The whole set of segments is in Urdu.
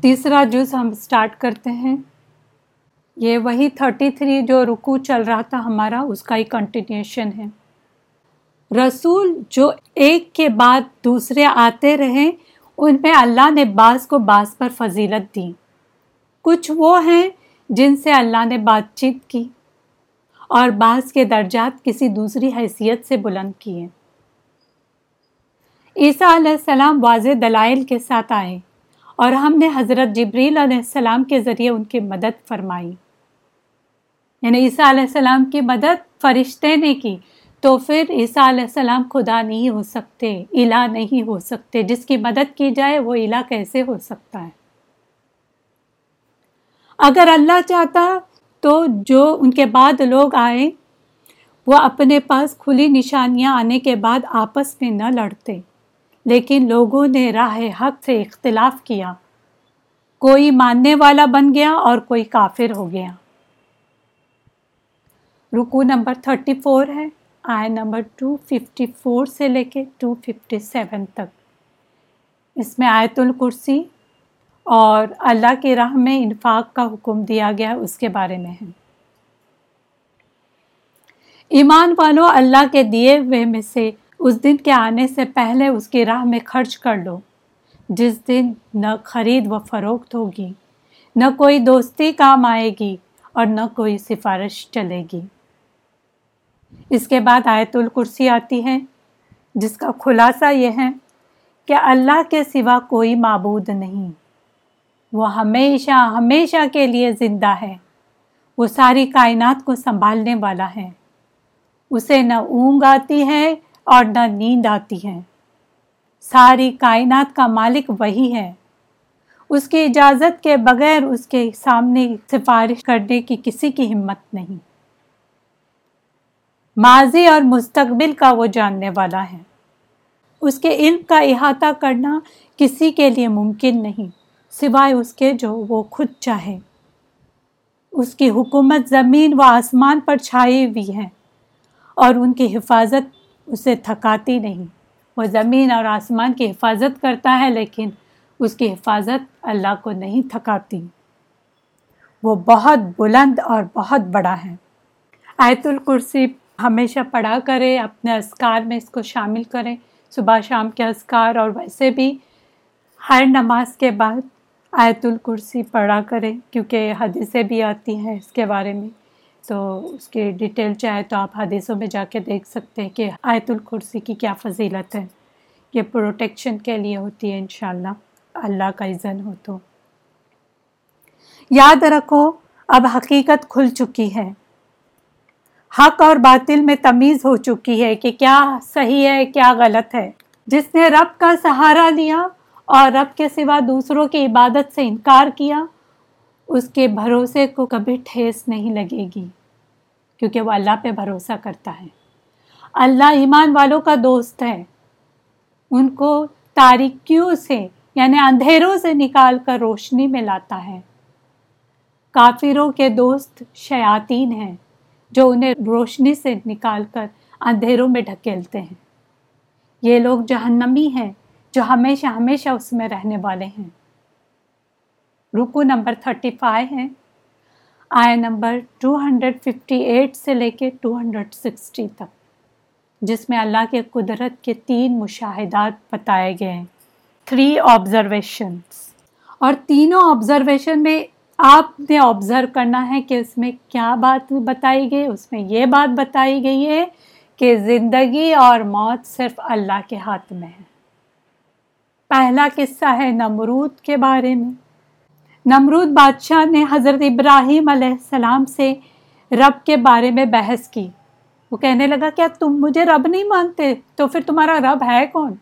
تیسرا جز ہم سٹارٹ کرتے ہیں۔ یہ وہی تھرٹی تھری جو رکو چل رہا تھا ہمارا، اس کا ہی کنٹینیوشن ہے۔ رسول جو ایک کے بعد دوسرے آتے رہے، ان میں اللہ نے بعض کو بعض پر فضیلت دی۔ کچھ وہ ہیں جن سے اللہ نے بات چیت کی اور بعض کے درجات کسی دوسری حیثیت سے بلند کیے۔ عیسیٰ علیہ السلام واضح دلائل کے ساتھ آئے۔ اور ہم نے حضرت جبریل علیہ السلام کے ذریعے ان کی مدد فرمائی۔ یعنی عیسیٰ علیہ السلام کی مدد فرشتے نے کی، تو پھر عیسیٰ علیہ السلام خدا نہیں ہو سکتے، الہ نہیں ہو سکتے۔ جس کی مدد کی جائے وہ الہ کیسے ہو سکتا ہے؟ اگر اللہ چاہتا تو جو ان کے بعد لوگ آئے، وہ اپنے پاس کھلی نشانیاں آنے کے بعد آپس میں نہ لڑتے۔ لیکن لوگوں نے راہ حق سے اختلاف کیا۔ کوئی ماننے والا بن گیا اور کوئی کافر ہو گیا۔ رکو نمبر تھرٹی فور ہے آئے نمبر ٹو ففٹی فور سے لے کے ٹو ففٹی سیون تک۔ اس میں آیت الکرسی اور اللہ کی راہ میں انفاق کا حکم دیا گیا، اس کے بارے میں ہے۔ ایمان والوں اللہ کے دیے ہوئے میں سے اس دن کے آنے سے پہلے اس کی راہ میں خرچ کر لو۔ جس دن نہ خرید و فروخت ہوگی، نہ کوئی دوستی کام آئے گی اور نہ کوئی سفارش چلے گی۔ اس کے بعد آیت الکرسی آتی ہے، جس کا خلاصہ یہ ہے کہ اللہ کے سوا کوئی معبود نہیں۔ وہ ہمیشہ ہمیشہ کے لیے زندہ ہے۔ وہ ساری کائنات کو سنبھالنے والا ہے۔ اسے نہ اونگ آتی ہے اور نہ نیند آتی ہے۔ ساری کائنات کا مالک وہی ہے۔ اس کی اجازت کے بغیر اس کے سامنے سفارش کرنے کی کسی کی ہمت نہیں۔ ماضی اور مستقبل کا وہ جاننے والا ہے۔ اس کے علم کا احاطہ کرنا کسی کے لیے ممکن نہیں، سوائے اس کے جو وہ خود چاہے۔ اس کی حکومت زمین و آسمان پر چھائی ہوئی ہے اور ان کی حفاظت اسے تھکاتی نہیں۔ وہ زمین اور آسمان کی حفاظت کرتا ہے، لیکن اس کی حفاظت اللہ کو نہیں تھکاتی۔ وہ بہت بلند اور بہت بڑا ہے۔ آیت الکرسی ہمیشہ پڑھا کرے، اپنے اسکار میں اس کو شامل کریں صبح شام کے اسکار اور ویسے بھی ہر نماز کے بعد آیت الکرسی پڑھا کریں کیونکہ حدیثیں بھی آتی ہیں اس کے بارے میں۔ تو اس کی ڈیٹیل چاہے تو آپ حدیثوں میں جا کے دیکھ سکتے ہیں کہ آیت الکرسی کی کیا فضیلت ہے۔ یہ پروٹیکشن کے لیے ہوتی ہے انشاءاللہ۔ اللہ کا اذن ہو تو۔ یاد رکھو، اب حقیقت کھل چکی ہے۔ حق اور باطل میں تمیز ہو چکی ہے کہ کیا صحیح ہے، کیا غلط ہے۔ جس نے رب کا سہارا لیا اور رب کے سوا دوسروں کی عبادت سے انکار کیا، اس کے بھروسے کو کبھی ٹھیس نہیں لگے گی۔ کیونکہ وہ اللہ پہ بھروسہ کرتا ہے۔ اللہ ایمان والوں کا دوست ہے۔ ان کو تاریکیوں سے یعنی اندھیروں سے نکال کر روشنی میں لاتا ہے۔ کافروں کے دوست شیاطین ہیں جو انہیں روشنی سے نکال کر اندھیروں میں ڈھکیلتے ہیں۔ یہ لوگ جہنمی ہیں جو ہمیشہ ہمیشہ اس میں رہنے والے ہیں۔ رکو نمبر تھرٹی فائیو ہے۔ آئے number two hundred fifty eight سے لے کے ٹو ہنڈریڈ سکسٹی تک، جس میں اللہ کے قدرت کے تین مشاہدات بتائے گئے ہیں۔ تھری آبزرویشنس اور تینوں آبزرویشن میں آپ نے آبزرو کرنا ہے کہ اس میں کیا بات بتائی گئی۔ اس میں یہ بات بتائی گئی ہے کہ زندگی اور موت صرف اللہ کے ہاتھ میں ہے۔ پہلا قصہ ہے نمرود کے بارے میں۔ نمرود بادشاہ نے حضرت ابراہیم علیہ السلام سے رب کے بارے میں بحث کی۔ وہ کہنے لگا کیا تم مجھے رب نہیں مانتے، تو پھر تمہارا رب ہے کون؟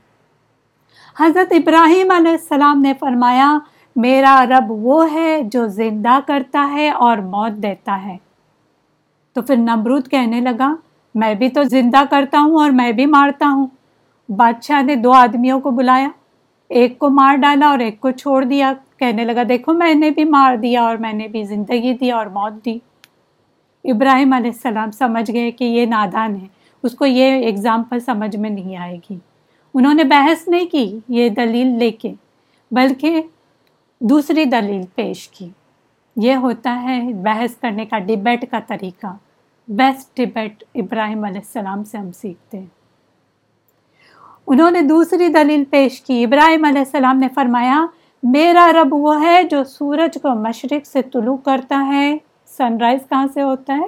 حضرت ابراہیم علیہ السلام نے فرمایا، میرا رب وہ ہے جو زندہ کرتا ہے اور موت دیتا ہے۔ تو پھر نمرود کہنے لگا، میں بھی تو زندہ کرتا ہوں اور میں بھی مارتا ہوں۔ بادشاہ نے دو آدمیوں کو بلایا، ایک کو مار ڈالا اور ایک کو چھوڑ دیا۔ کہنے لگا، دیکھو، میں نے بھی مار دیا اور میں نے بھی زندگی دی اور موت دی۔ ابراہیم علیہ السلام سمجھ گئے کہ یہ نادان ہے۔ اس کو یہ ایگزامپل سمجھ میں نہیں آئے گی۔ انہوں نے بحث نہیں کی یہ دلیل لے کے، بلکہ دوسری دلیل پیش کی۔ یہ ہوتا ہے بحث کرنے کا ڈبیٹ کا طریقہ۔ بیسٹ ڈبیٹ ابراہیم علیہ السلام سے ہم سیکھتے ہیں۔ انہوں نے دوسری دلیل پیش کی۔ ابراہیم علیہ السلام نے فرمایا میرا رب وہ ہے جو سورج کو مشرق سے طلوع کرتا ہے۔ سن رائز کہاں سے ہوتا ہے؟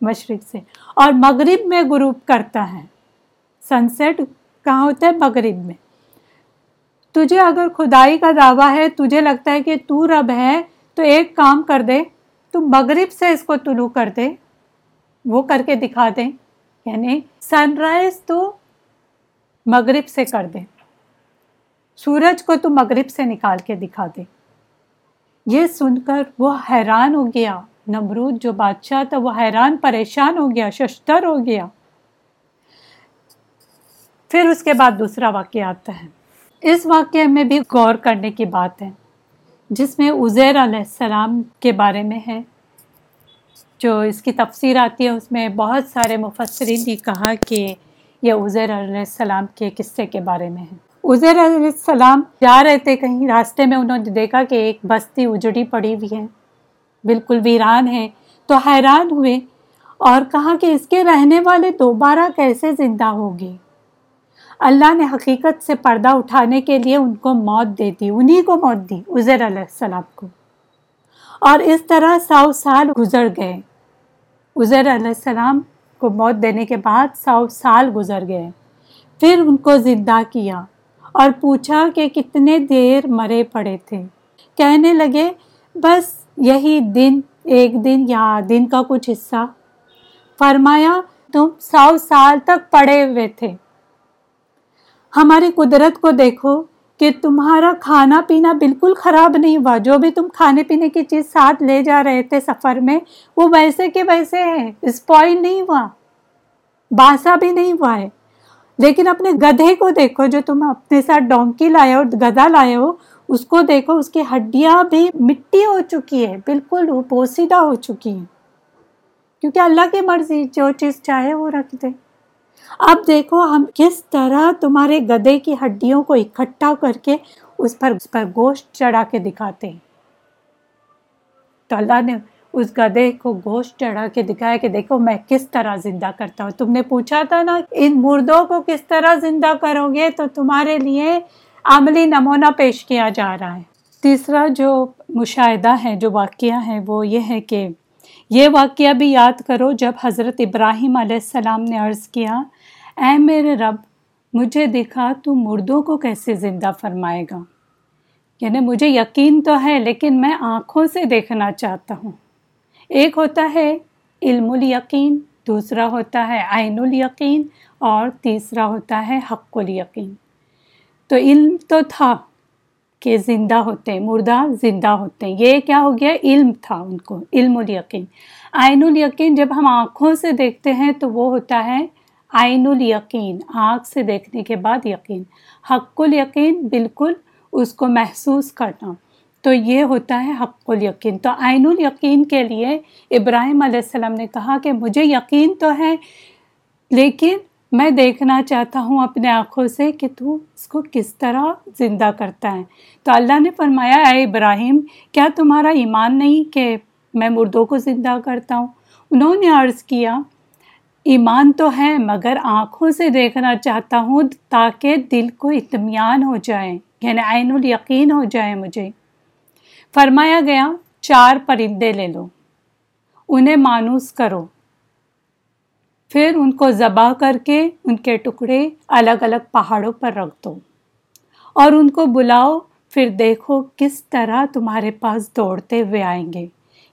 مشرق سے۔ اور مغرب میں غروب کرتا ہے۔ سن سیٹ کہاں ہوتا ہے؟ مغرب میں۔ تجھے اگر خدائی کا دعویٰ ہے، تجھے لگتا ہے کہ تو رب ہے، تو ایک کام کر دے۔ تو مغرب سے اس کو طلوع کر دے۔ وہ کر کے دکھا دیں یعنی سن رائز تو مغرب سے کر دے۔ سورج کو تو مغرب سے نکال کے دکھا دے۔ یہ سن کر وہ حیران ہو گیا۔ نمرود جو بادشاہ تھا وہ حیران، پریشان ہو گیا ششتر ہو گیا۔ پھر اس کے بعد دوسرا واقعہ آتا ہے۔ اس واقعے میں بھی غور کرنے کی بات ہے، جس میں عزیر علیہ السلام کے بارے میں ہے۔ جو اس کی تفسیر آتی ہے، اس میں بہت سارے مفسرین نے کہا کہ یہ عزیر علیہ السلام کے قصے کے بارے میں ہے۔ عزیر علیہ السلام جا رہے تھے کہیں راستے میں، انہوں نے دیکھا کہ ایک بستی اجڑی پڑی ہوئی ہے۔ بالکل ویران ہے تو حیران ہوئے۔ اور کہا کہ اس کے رہنے والے دوبارہ کیسے زندہ ہوگی اللہ نے حقیقت سے پردہ اٹھانے کے لیے ان کو موت دے دی۔ انہی کو موت دی، عزیر علیہ السلام کو۔ اور اس طرح سو سال گزر گئے۔ عزیر علیہ السلام کو موت دینے کے بعد سو سال گزر گئے۔ پھر ان کو زندہ کیا۔ اور پوچھا کہ کتنے دیر مرے پڑے تھے۔ کہنے لگے، بس یہی دن، ایک دن یا دن کا کچھ حصہ۔ فرمایا، تم سو سال تک پڑے ہوئے تھے۔ ہماری قدرت کو دیکھو کہ تمہارا کھانا پینا بالکل خراب نہیں ہوا۔ جو بھی تم کھانے پینے کی چیز ساتھ لے جا رہے تھے سفر میں، وہ ویسے کے ویسے ہے اسپوائل نہیں ہوا۔ باسا بھی نہیں ہوا ہے۔ لیکن اپنے گدھے کو دیکھو، جو تم اپنے ساتھ ڈونکی لائے ہو گدھا لائے ہو، اس کو دیکھو، اس کی ہڈیاں بھی مٹی ہو چکی ہے بالکل پوسیدہ ہو چکی ہیں۔ کیونکہ اللہ کی مرضی، جو چیز چاہے وہ رکھ دے۔ اب دیکھو، ہم کس طرح تمہارے گدے کی ہڈیوں کو اکٹھا کر کے اس پر اس پر گوشت چڑھا کے دکھاتے ہیں۔ تو اللہ نے اس گدے کو گوشت چڑھا کے دکھایا کہ دیکھو میں کس طرح زندہ کرتا ہوں۔ تم نے پوچھا تھا نا ان مردوں کو کس طرح زندہ کرو گے؟ تو تمہارے لیے عملی نمونہ پیش کیا جا رہا ہے۔ تیسرا جو مشاہدہ ہے، جو واقعہ ہے، وہ یہ ہے کہ یہ واقعہ بھی یاد کرو، جب حضرت ابراہیم علیہ السلام نے عرض کیا، اے میرے رب، مجھے دکھا تو مردوں کو کیسے زندہ فرمائے گا؟ یعنی مجھے یقین تو ہے، لیکن میں آنکھوں سے دیکھنا چاہتا ہوں۔ ایک ہوتا ہے علم الیقین، دوسرا ہوتا ہے عین الیقین اور تیسرا ہوتا ہے حق الیقین۔ تو علم تو تھا کہ زندہ ہوتے ہیں مردہ زندہ ہوتے ہیں یہ کیا ہو گیا؟ علم تھا ان کو، علم الیقین۔ عین الیقین جب ہم آنکھوں سے دیکھتے ہیں تو وہ ہوتا ہے عین الیقین، آنکھ سے دیکھنے کے بعد یقین۔ حق الیقین بالکل اس کو محسوس کرنا۔ تو یہ ہوتا ہے حق الیقین۔ تو عین الیقین کے لیے ابراہیم علیہ السلام نے کہا کہ مجھے یقین تو ہے، لیکن میں دیکھنا چاہتا ہوں اپنے آنکھوں سے کہ تو اس کو کس طرح زندہ کرتا ہے۔ تو اللہ نے فرمایا، اے ابراہیم، کیا تمہارا ایمان نہیں کہ میں مردوں کو زندہ کرتا ہوں؟ انہوں نے عرض کیا، ایمان تو ہے، مگر آنکھوں سے دیکھنا چاہتا ہوں تاکہ دل کو اطمینان ہو جائے یعنی عین الیقین ہو جائے مجھے۔ فرمایا گیا، چار پرندے لے لو۔ انہیں مانوس کرو۔ پھر ان کو ذبح کر کے ان کے ٹکڑے الگ الگ پہاڑوں پر رکھ دو۔ اور ان کو بلاؤ، پھر دیکھو کس طرح تمہارے پاس دوڑتے ہوئے آئیں گے۔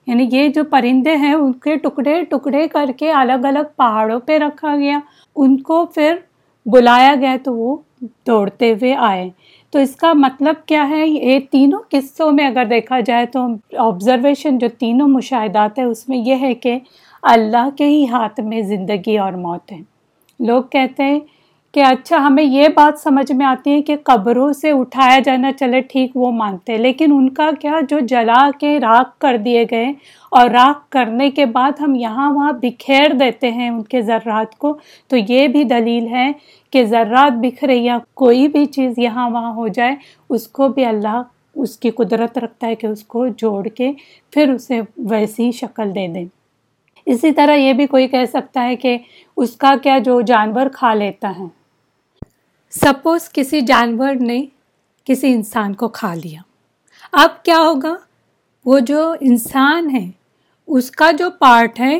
یعنی یہ جو پرندے ہیں، ان کے ٹکڑے ٹکڑے کر کے الگ الگ پہاڑوں پہ رکھا گیا۔ ان کو پھر بلایا گیا تو وہ دوڑتے ہوئے آئے۔ تو اس کا مطلب کیا ہے؟ یہ تینوں قصوں میں اگر دیکھا جائے تو آبزرویشن جو تینوں مشاہدات ہیں، اس میں یہ ہے کہ اللہ کے ہی ہاتھ میں زندگی اور موت ہے۔ لوگ کہتے ہیں کہ اچھا ہمیں یہ بات سمجھ میں آتی ہے کہ قبروں سے اٹھایا جانا، چلے ٹھیک، وہ مانتے ہیں۔ لیکن ان کا کیا؟ جو جلا کے راکھ کر دیے گئے اور راکھ کرنے کے بعد ہم یہاں وہاں بکھیر دیتے ہیں ان کے ذرات کو۔ تو یہ بھی دلیل ہے کہ ذرات بکھرے یا کوئی بھی چیز یہاں وہاں ہو جائے، اس کو بھی اللہ اس کی قدرت رکھتا ہے کہ اس کو جوڑ کے پھر اسے ویسی شکل دے دیں اسی طرح یہ بھی کوئی کہہ سکتا ہے کہ اس کا کیا جو جانور کھا لیتا ہے۔ سپوز کسی جانور نے کسی انسان کو کھا لیا۔ اب کیا ہوگا؟ وہ جو انسان ہے، اس کا جو پارٹ ہے،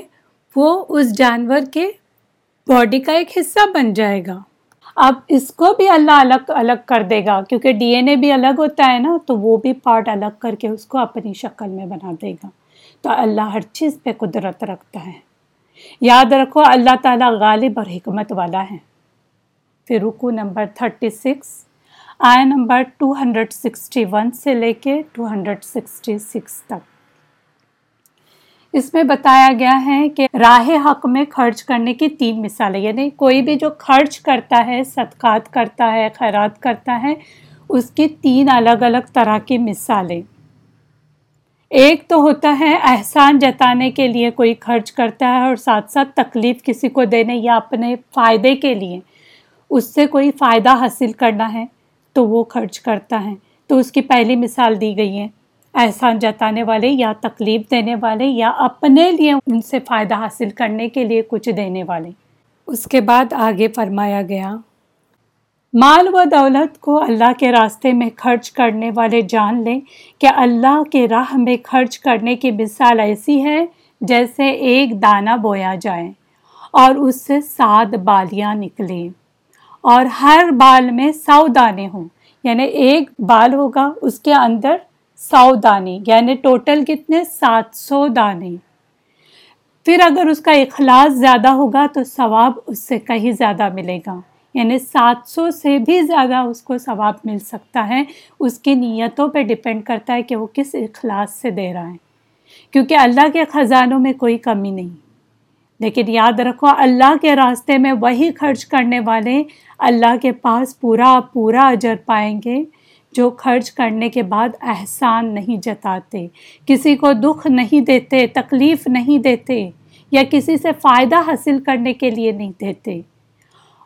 وہ اس جانور کے باڈی کا ایک حصہ بن جائے گا۔ اب اس کو بھی اللہ الگ الگ کر دے گا، کیونکہ ڈی این اے بھی الگ ہوتا ہے نا، تو وہ بھی پارٹ الگ کر کے اس کو اپنی شکل میں بنا دے گا۔ تو اللہ ہر چیز پہ قدرت رکھتا ہے۔ یاد رکھو، اللہ تعالیٰ غالب اور حکمت والا ہے۔ پھر رکو نمبر تھرٹی سکس آئے number two hundred sixty one سے لے کے ٹو ہنڈریڈ سکسٹی سکس تک۔ اس میں بتایا گیا ہے کہ راہ حق میں خرچ کرنے کی تین مثالیں یعنی کوئی بھی جو خرچ کرتا ہے، صدقات کرتا ہے، خیرات کرتا ہے، اس کی تین الگ الگ طرح کی مثالیں۔ ایک تو ہوتا ہے احسان جتانے کے لیے کوئی خرچ کرتا ہے اور ساتھ ساتھ تکلیف کسی کو دینے یا اپنے فائدے کے لیے اس سے کوئی فائدہ حاصل کرنا ہے تو وہ خرچ کرتا ہے۔ تو اس کی پہلی مثال دی گئی ہے۔ احسان جتانے والے یا تکلیف دینے والے یا اپنے لیے ان سے فائدہ حاصل کرنے کے لیے کچھ دینے والے۔ اس کے بعد آگے فرمایا گیا، مال و دولت کو اللہ کے راستے میں خرچ کرنے والے جان لیں کہ اللہ کے راہ میں خرچ کرنے کی مثال ایسی ہے جیسے ایک دانہ بویا جائے اور اس سے سات بالیاں نکلیں۔ اور ہر بال میں سو دانے ہوں یعنی ایک بال ہوگا، اس کے اندر سو دانے یعنی ٹوٹل کتنے؟ سات سو دانے۔ پھر اگر اس کا اخلاص زیادہ ہوگا تو ثواب اس سے کہیں زیادہ ملے گا۔ یعنی سات سو سے بھی زیادہ اس کو ثواب مل سکتا ہے۔ اس کی نیتوں پہ ڈپینڈ کرتا ہے کہ وہ کس اخلاص سے دے رہا ہے۔ کیونکہ اللہ کے خزانوں میں کوئی کمی نہیں۔ لیکن یاد رکھو، اللہ کے راستے میں وہی خرچ کرنے والے اللہ کے پاس پورا پورا اجر پائیں گے۔ جو خرچ کرنے کے بعد احسان نہیں جتاتے، کسی کو دکھ نہیں دیتے، تکلیف نہیں دیتے یا کسی سے فائدہ حاصل کرنے کے لیے نہیں دیتے۔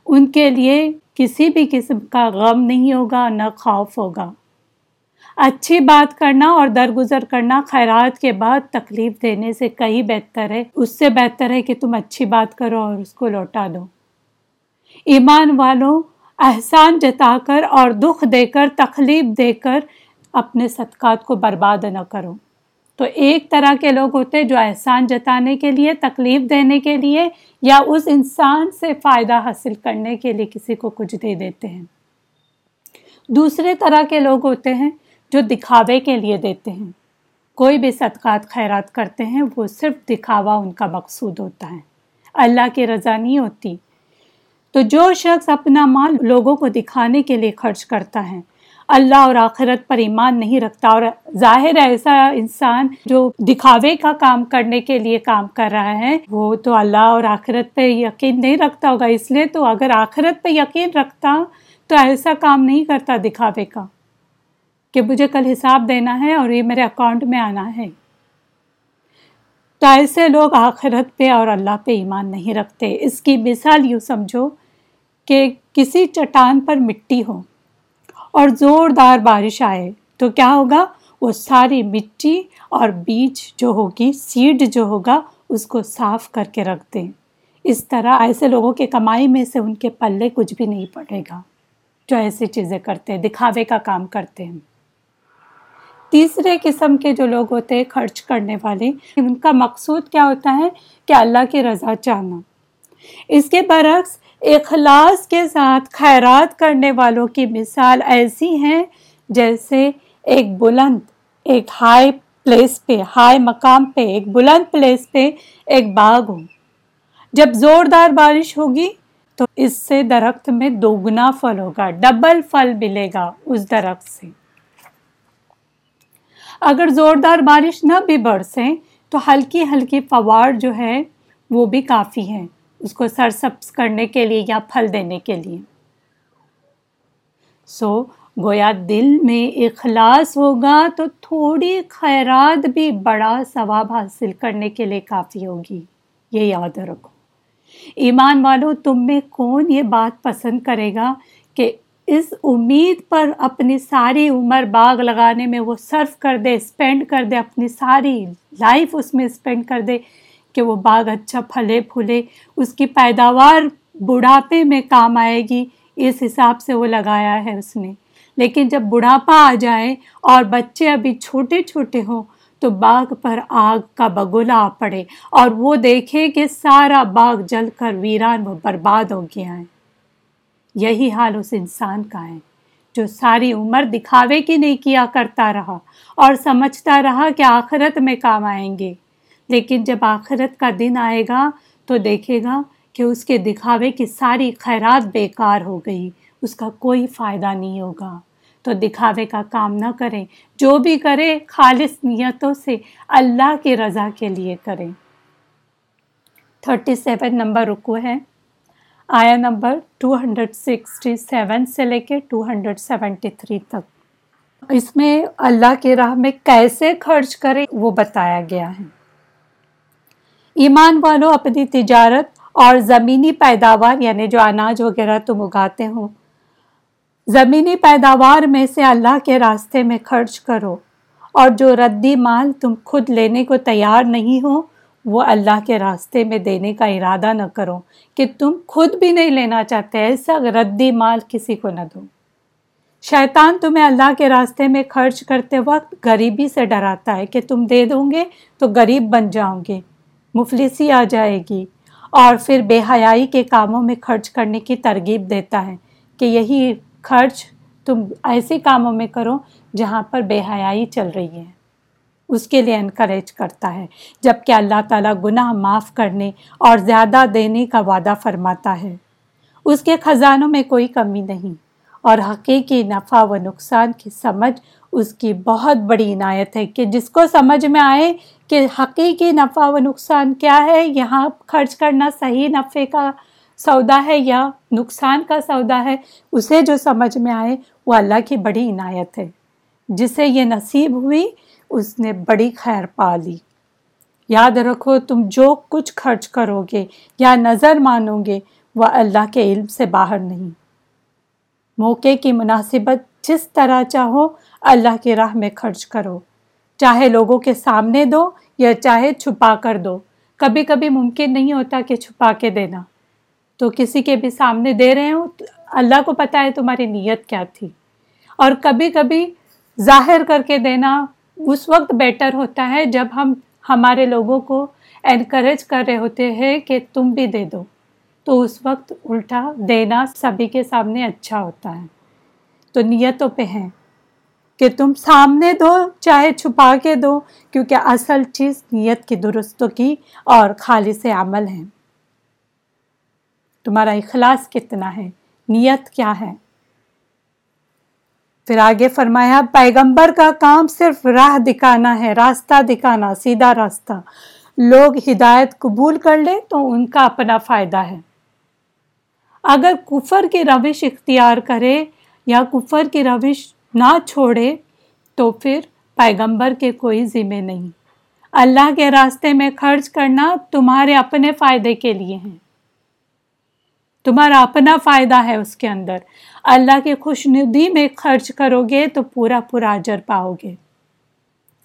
ان کے لیے کسی بھی قسم کا غم نہیں ہوگا، نہ خوف ہوگا۔ اچھی بات کرنا اور درگزر کرنا خیرات کے بعد تکلیف دینے سے کہیں بہتر ہے، اس سے بہتر ہے کہ تم اچھی بات کرو اور اس کو لوٹا دو۔ ایمان والوں احسان جتا کر اور دکھ دے کر، تکلیف دے کر اپنے صدقات کو برباد نہ کرو۔ تو ایک طرح کے لوگ ہوتے جو احسان جتانے کے لیے، تکلیف دینے کے لیے یا اس انسان سے فائدہ حاصل کرنے کے لیے کسی کو کچھ دے دیتے ہیں۔ دوسرے طرح کے لوگ ہوتے ہیں جو دکھاوے کے لیے دیتے ہیں۔ کوئی بھی صدقات خیرات کرتے ہیں، وہ صرف دکھاوا ان کا مقصود ہوتا ہے۔ اللہ کی رضا نہیں ہوتی۔ تو جو شخص اپنا مال لوگوں کو دکھانے کے لیے خرچ کرتا ہے، اللہ اور آخرت پر ایمان نہیں رکھتا۔ اور ظاہر ایسا انسان جو دکھاوے کا کام کرنے کے لیے کام کر رہا ہے، وہ تو اللہ اور آخرت پہ یقین نہیں رکھتا ہوگا۔ اس لیے تو اگر آخرت پہ یقین رکھتا، تو ایسا کام نہیں کرتا دکھاوے کا کہ مجھے کل حساب دینا ہے اور یہ میرے اکاؤنٹ میں آنا ہے۔ تو ایسے لوگ آخرت پہ اور اللہ پہ ایمان نہیں رکھتے۔ اس کی مثال یوں سمجھو کہ کسی چٹان پر مٹی ہو اور زوردار بارش آئے تو کیا ہوگا؟ وہ ساری مٹی اور بیج جو ہوگی سیڈ جو ہوگا، اس کو صاف کر کے رکھ دیں۔ اس طرح ایسے لوگوں کے کمائی میں سے ان کے پلے کچھ بھی نہیں پڑے گا جو ایسی چیزیں کرتے ہیں، دکھاوے کا کام کرتے ہیں۔ تیسرے قسم کے جو لوگ ہوتے ہیں، خرچ کرنے والے، ان کا مقصود کیا ہوتا ہے؟ کہ اللہ کی رضا چاہنا۔ اس کے برعکس اخلاص کے ساتھ خیرات کرنے والوں کی مثال ایسی ہیں جیسے ایک بلند، ایک ہائی پلیس پہ، ہائی مقام پہ، ایک بلند پلیس پہ ایک باغ ہو جب زوردار بارش ہوگی تو اس سے درخت میں دوگنا پھل ہوگا، ڈبل پھل ملے گا اس درخت سے۔ اگر زوردار بارش نہ بھی برسیں تو ہلکی ہلکی فوار جو ہے وہ بھی کافی ہے اس کو سرسبز کرنے کے لیے یا پھل دینے کے لیے۔ سو گویا دل میں اخلاص ہوگا تو تھوڑی خیرات بھی بڑا ثواب حاصل کرنے کے لیے کافی ہوگی، یہ یاد رکھو۔ ایمان والو، تم میں کون یہ بات پسند کرے گا کہ اس امید پر اپنی ساری عمر باغ لگانے میں وہ صرف کر دے اسپینڈ کر دے، اپنی ساری لائف اس میں اسپینڈ کر دے۔ کہ وہ باغ اچھا پھلے پھولے، اس کی پیداوار بڑھاپے میں کام آئے گی، اس حساب سے وہ لگایا ہے اس نے۔ لیکن جب بڑھاپا آ جائے اور بچے ابھی چھوٹے چھوٹے ہوں، تو باغ پر آگ کا بگولا آ پڑے اور وہ دیکھے کہ سارا باغ جل کر ویران وہ برباد ہو گیا ہے۔ یہی حال اس انسان کا ہے، جو ساری عمر دکھاوے کی نہیں کیا کرتا رہا اور سمجھتا رہا کہ آخرت میں کام آئیں گے۔ لیکن جب آخرت کا دن آئے گا تو دیکھے گا کہ اس کے دکھاوے کی ساری خیرات بیکار ہو گئی، اس کا کوئی فائدہ نہیں ہوگا۔ تو دکھاوے کا کام نہ کریں، جو بھی کرے خالص نیتوں سے اللہ کی رضا کے لیے کریں۔ تھرٹی سیون نمبر رکو ہے۔ آیا number two hundred sixty seven سے لے کے ٹو ہنڈریڈ سیونٹی تھری تک۔ اس میں اللہ کی راہ میں کیسے خرچ کرے وہ بتایا گیا ہے۔ ایمان والوں، اپنی تجارت اور زمینی پیداوار یعنی جو اناج وغیرہ تم اگاتے ہوں زمینی پیداوار میں سے اللہ کے راستے میں خرچ کرو اور جو ردی مال تم خود لینے کو تیار نہیں ہو، وہ اللہ کے راستے میں دینے کا ارادہ نہ کرو کہ تم خود بھی نہیں لینا چاہتے، ایسا ردی مال کسی کو نہ دو۔ شیطان تمہیں اللہ کے راستے میں خرچ کرتے وقت غریبی سے ڈراتا ہے کہ تم دے دو گے تو غریب بن جاؤ گے۔ مفلسی آ جائے گی اور پھر بے حیائی کے کاموں میں خرچ کرنے کی ترغیب دیتا ہے کہ یہی خرچ تم ایسے کاموں میں کرو جہاں پر بے حیائی چل رہی ہے۔ اس کے لیے انکریج کرتا ہے جبکہ اللہ تعالیٰ گناہ معاف کرنے اور زیادہ دینے کا وعدہ فرماتا ہے۔ اس کے خزانوں میں کوئی کمی نہیں۔ اور حقیقی نفع و نقصان کی سمجھ اس کی بہت بڑی عنایت ہے کہ جس کو سمجھ میں آئے کہ حقیقی نفع و نقصان کیا ہے، یہاں خرچ کرنا صحیح نفع کا سودا ہے یا نقصان کا سودا ہے، اسے جو سمجھ میں آئے وہ اللہ کی بڑی عنایت ہے۔ جسے یہ نصیب ہوئی، اس نے بڑی خیر پا لی۔ یاد رکھو، تم جو کچھ خرچ کرو گے یا نظر مانو گے، وہ اللہ کے علم سے باہر نہیں۔ موقع کی مناسبت جس طرح چاہو، اللہ کی راہ میں خرچ کرو۔ چاہے لوگوں کے سامنے دو یا چاہے چھپا کر دو۔ کبھی کبھی ممکن نہیں ہوتا کہ چھپا کے دینا۔ تو کسی کے بھی سامنے دے رہے ہوں اللہ کو پتہ ہے تمہاری نیت کیا تھی۔ اور کبھی کبھی ظاہر کر کے دینا اس وقت بیٹر ہوتا ہے جب ہم ہمارے لوگوں کو انکریج کر رہے ہوتے ہیں کہ تم بھی دے دو۔ تو اس وقت الٹا دینا سبھی کے سامنے اچھا ہوتا ہے۔ تو نیتوں پہ ہیں کہ تم سامنے دو، چاہے چھپا کے دو، کیونکہ اصل چیز نیت کی درستوں کی اور خالص عمل ہے۔ تمہارا اخلاص کتنا ہے؟ نیت کیا ہے؟ پھر آگے فرمایا، پیغمبر کا کام صرف راہ دکھانا ہے، راستہ دکھانا، سیدھا راستہ۔ لوگ ہدایت قبول کر لے تو ان کا اپنا فائدہ ہے۔ اگر کفر کی روش اختیار کرے یا کفر کی روش نہ چھوڑے تو پھر پیغمبر کے کوئی ذمے نہیں۔ اللہ کے راستے میں خرچ کرنا تمہارے اپنے فائدے کے لیے ہیں تمہارا اپنا فائدہ ہے اس کے اندر۔ اللہ کی خوش ندی میں خرچ کرو گے تو پورا پورا اجر پاؤ گے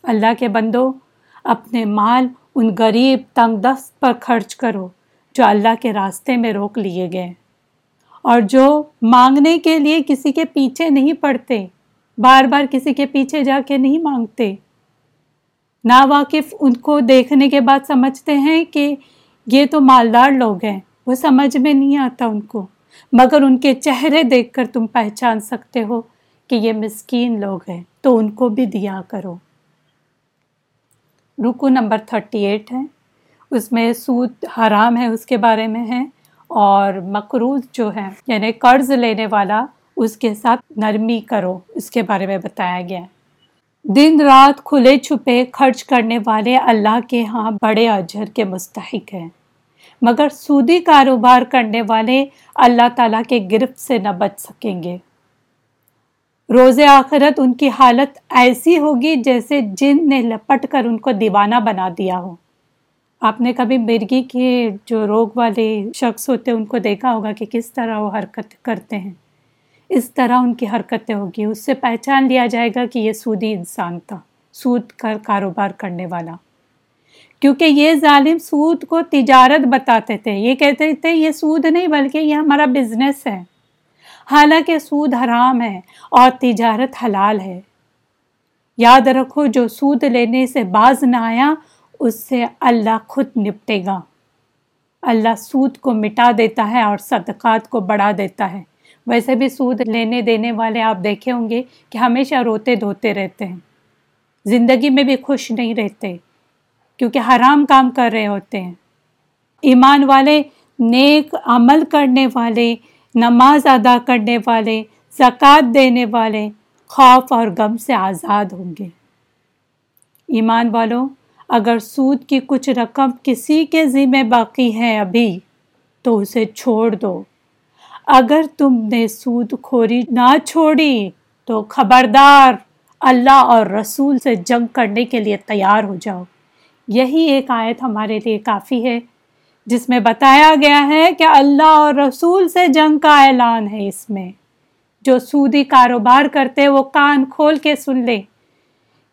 اللہ کے بندو، اپنے مال ان غریب تنگ دست پر خرچ کرو جو اللہ کے راستے میں روک لیے گئے۔ اور جو مانگنے کے لیے کسی کے پیچھے نہیں پڑتے، بار بار کسی کے پیچھے جا کے نہیں مانگتے۔ نا واقف ان کو دیکھنے کے بعد سمجھتے ہیں کہ یہ تو مالدار لوگ ہیں، وہ سمجھ میں نہیں آتا ان کو۔ مگر ان کے چہرے دیکھ کر تم پہچان سکتے ہو کہ یہ مسکین لوگ ہیں، تو ان کو بھی دیا کرو۔ رکو نمبر تھرٹی ایٹ ہے۔ اس میں سود حرام ہے، اس کے بارے میں ہے۔ اور مقروض جو ہے یعنی قرض لینے والا، اس کے ساتھ نرمی کرو۔ اس کے بارے میں بتایا گیا دن رات کھلے چھپے خرچ کرنے والے اللہ کے ہاں بڑے اجر کے مستحق ہیں۔ مگر سودی کاروبار کرنے والے اللہ تعالیٰ کے گرفت سے نہ بچ سکیں گے۔ روز آخرت ان کی حالت ایسی ہوگی جیسے جن نے لپٹ کر ان کو دیوانہ بنا دیا ہو۔ آپ نے کبھی مرغی کے جو روگ والے شخص ہوتے ہیں، ان کو دیکھا ہوگا کہ کس طرح وہ حرکت کرتے ہیں؟ اس طرح ان کی حرکتیں ہوگی۔ اس سے پہچان لیا جائے گا کہ یہ سودی انسان تھا، سود کر کاروبار کرنے والا۔ کیونکہ یہ ظالم سود کو تجارت بتاتے تھے۔ یہ کہتے تھے، یہ سود نہیں بلکہ یہ ہمارا بزنس ہے۔ حالانکہ سود حرام ہے اور تجارت حلال ہے۔ یاد رکھو، جو سود لینے سے باز نہ آیا اس سے اللہ خود نپٹے گا۔ اللہ سود کو مٹا دیتا ہے اور صدقات کو بڑھا دیتا ہے۔ ویسے بھی سود لینے دینے والے آپ دیکھے ہوں گے کہ ہمیشہ روتے دھوتے رہتے ہیں۔ زندگی میں بھی خوش نہیں رہتے کیونکہ حرام کام کر رہے ہوتے ہیں۔ ایمان والے، نیک عمل کرنے والے، نماز ادا کرنے والے، زکوٰۃ دینے والے خوف اور غم سے آزاد ہوں گے۔ ایمان والوں اگر سود کی کچھ رقم کسی کے ذمہ باقی ہے ابھی، تو اسے چھوڑ دو۔ اگر تم نے سود کھوری نہ چھوڑی، تو خبردار، اللہ اور رسول سے جنگ کرنے کے لیے تیار ہو جاؤ۔ یہی ایک آیت ہمارے لیے کافی ہے، جس میں بتایا گیا ہے کہ اللہ اور رسول سے جنگ کا اعلان ہے اس میں۔ جو سودی کاروبار کرتے، وہ کان کھول کے سن لے۔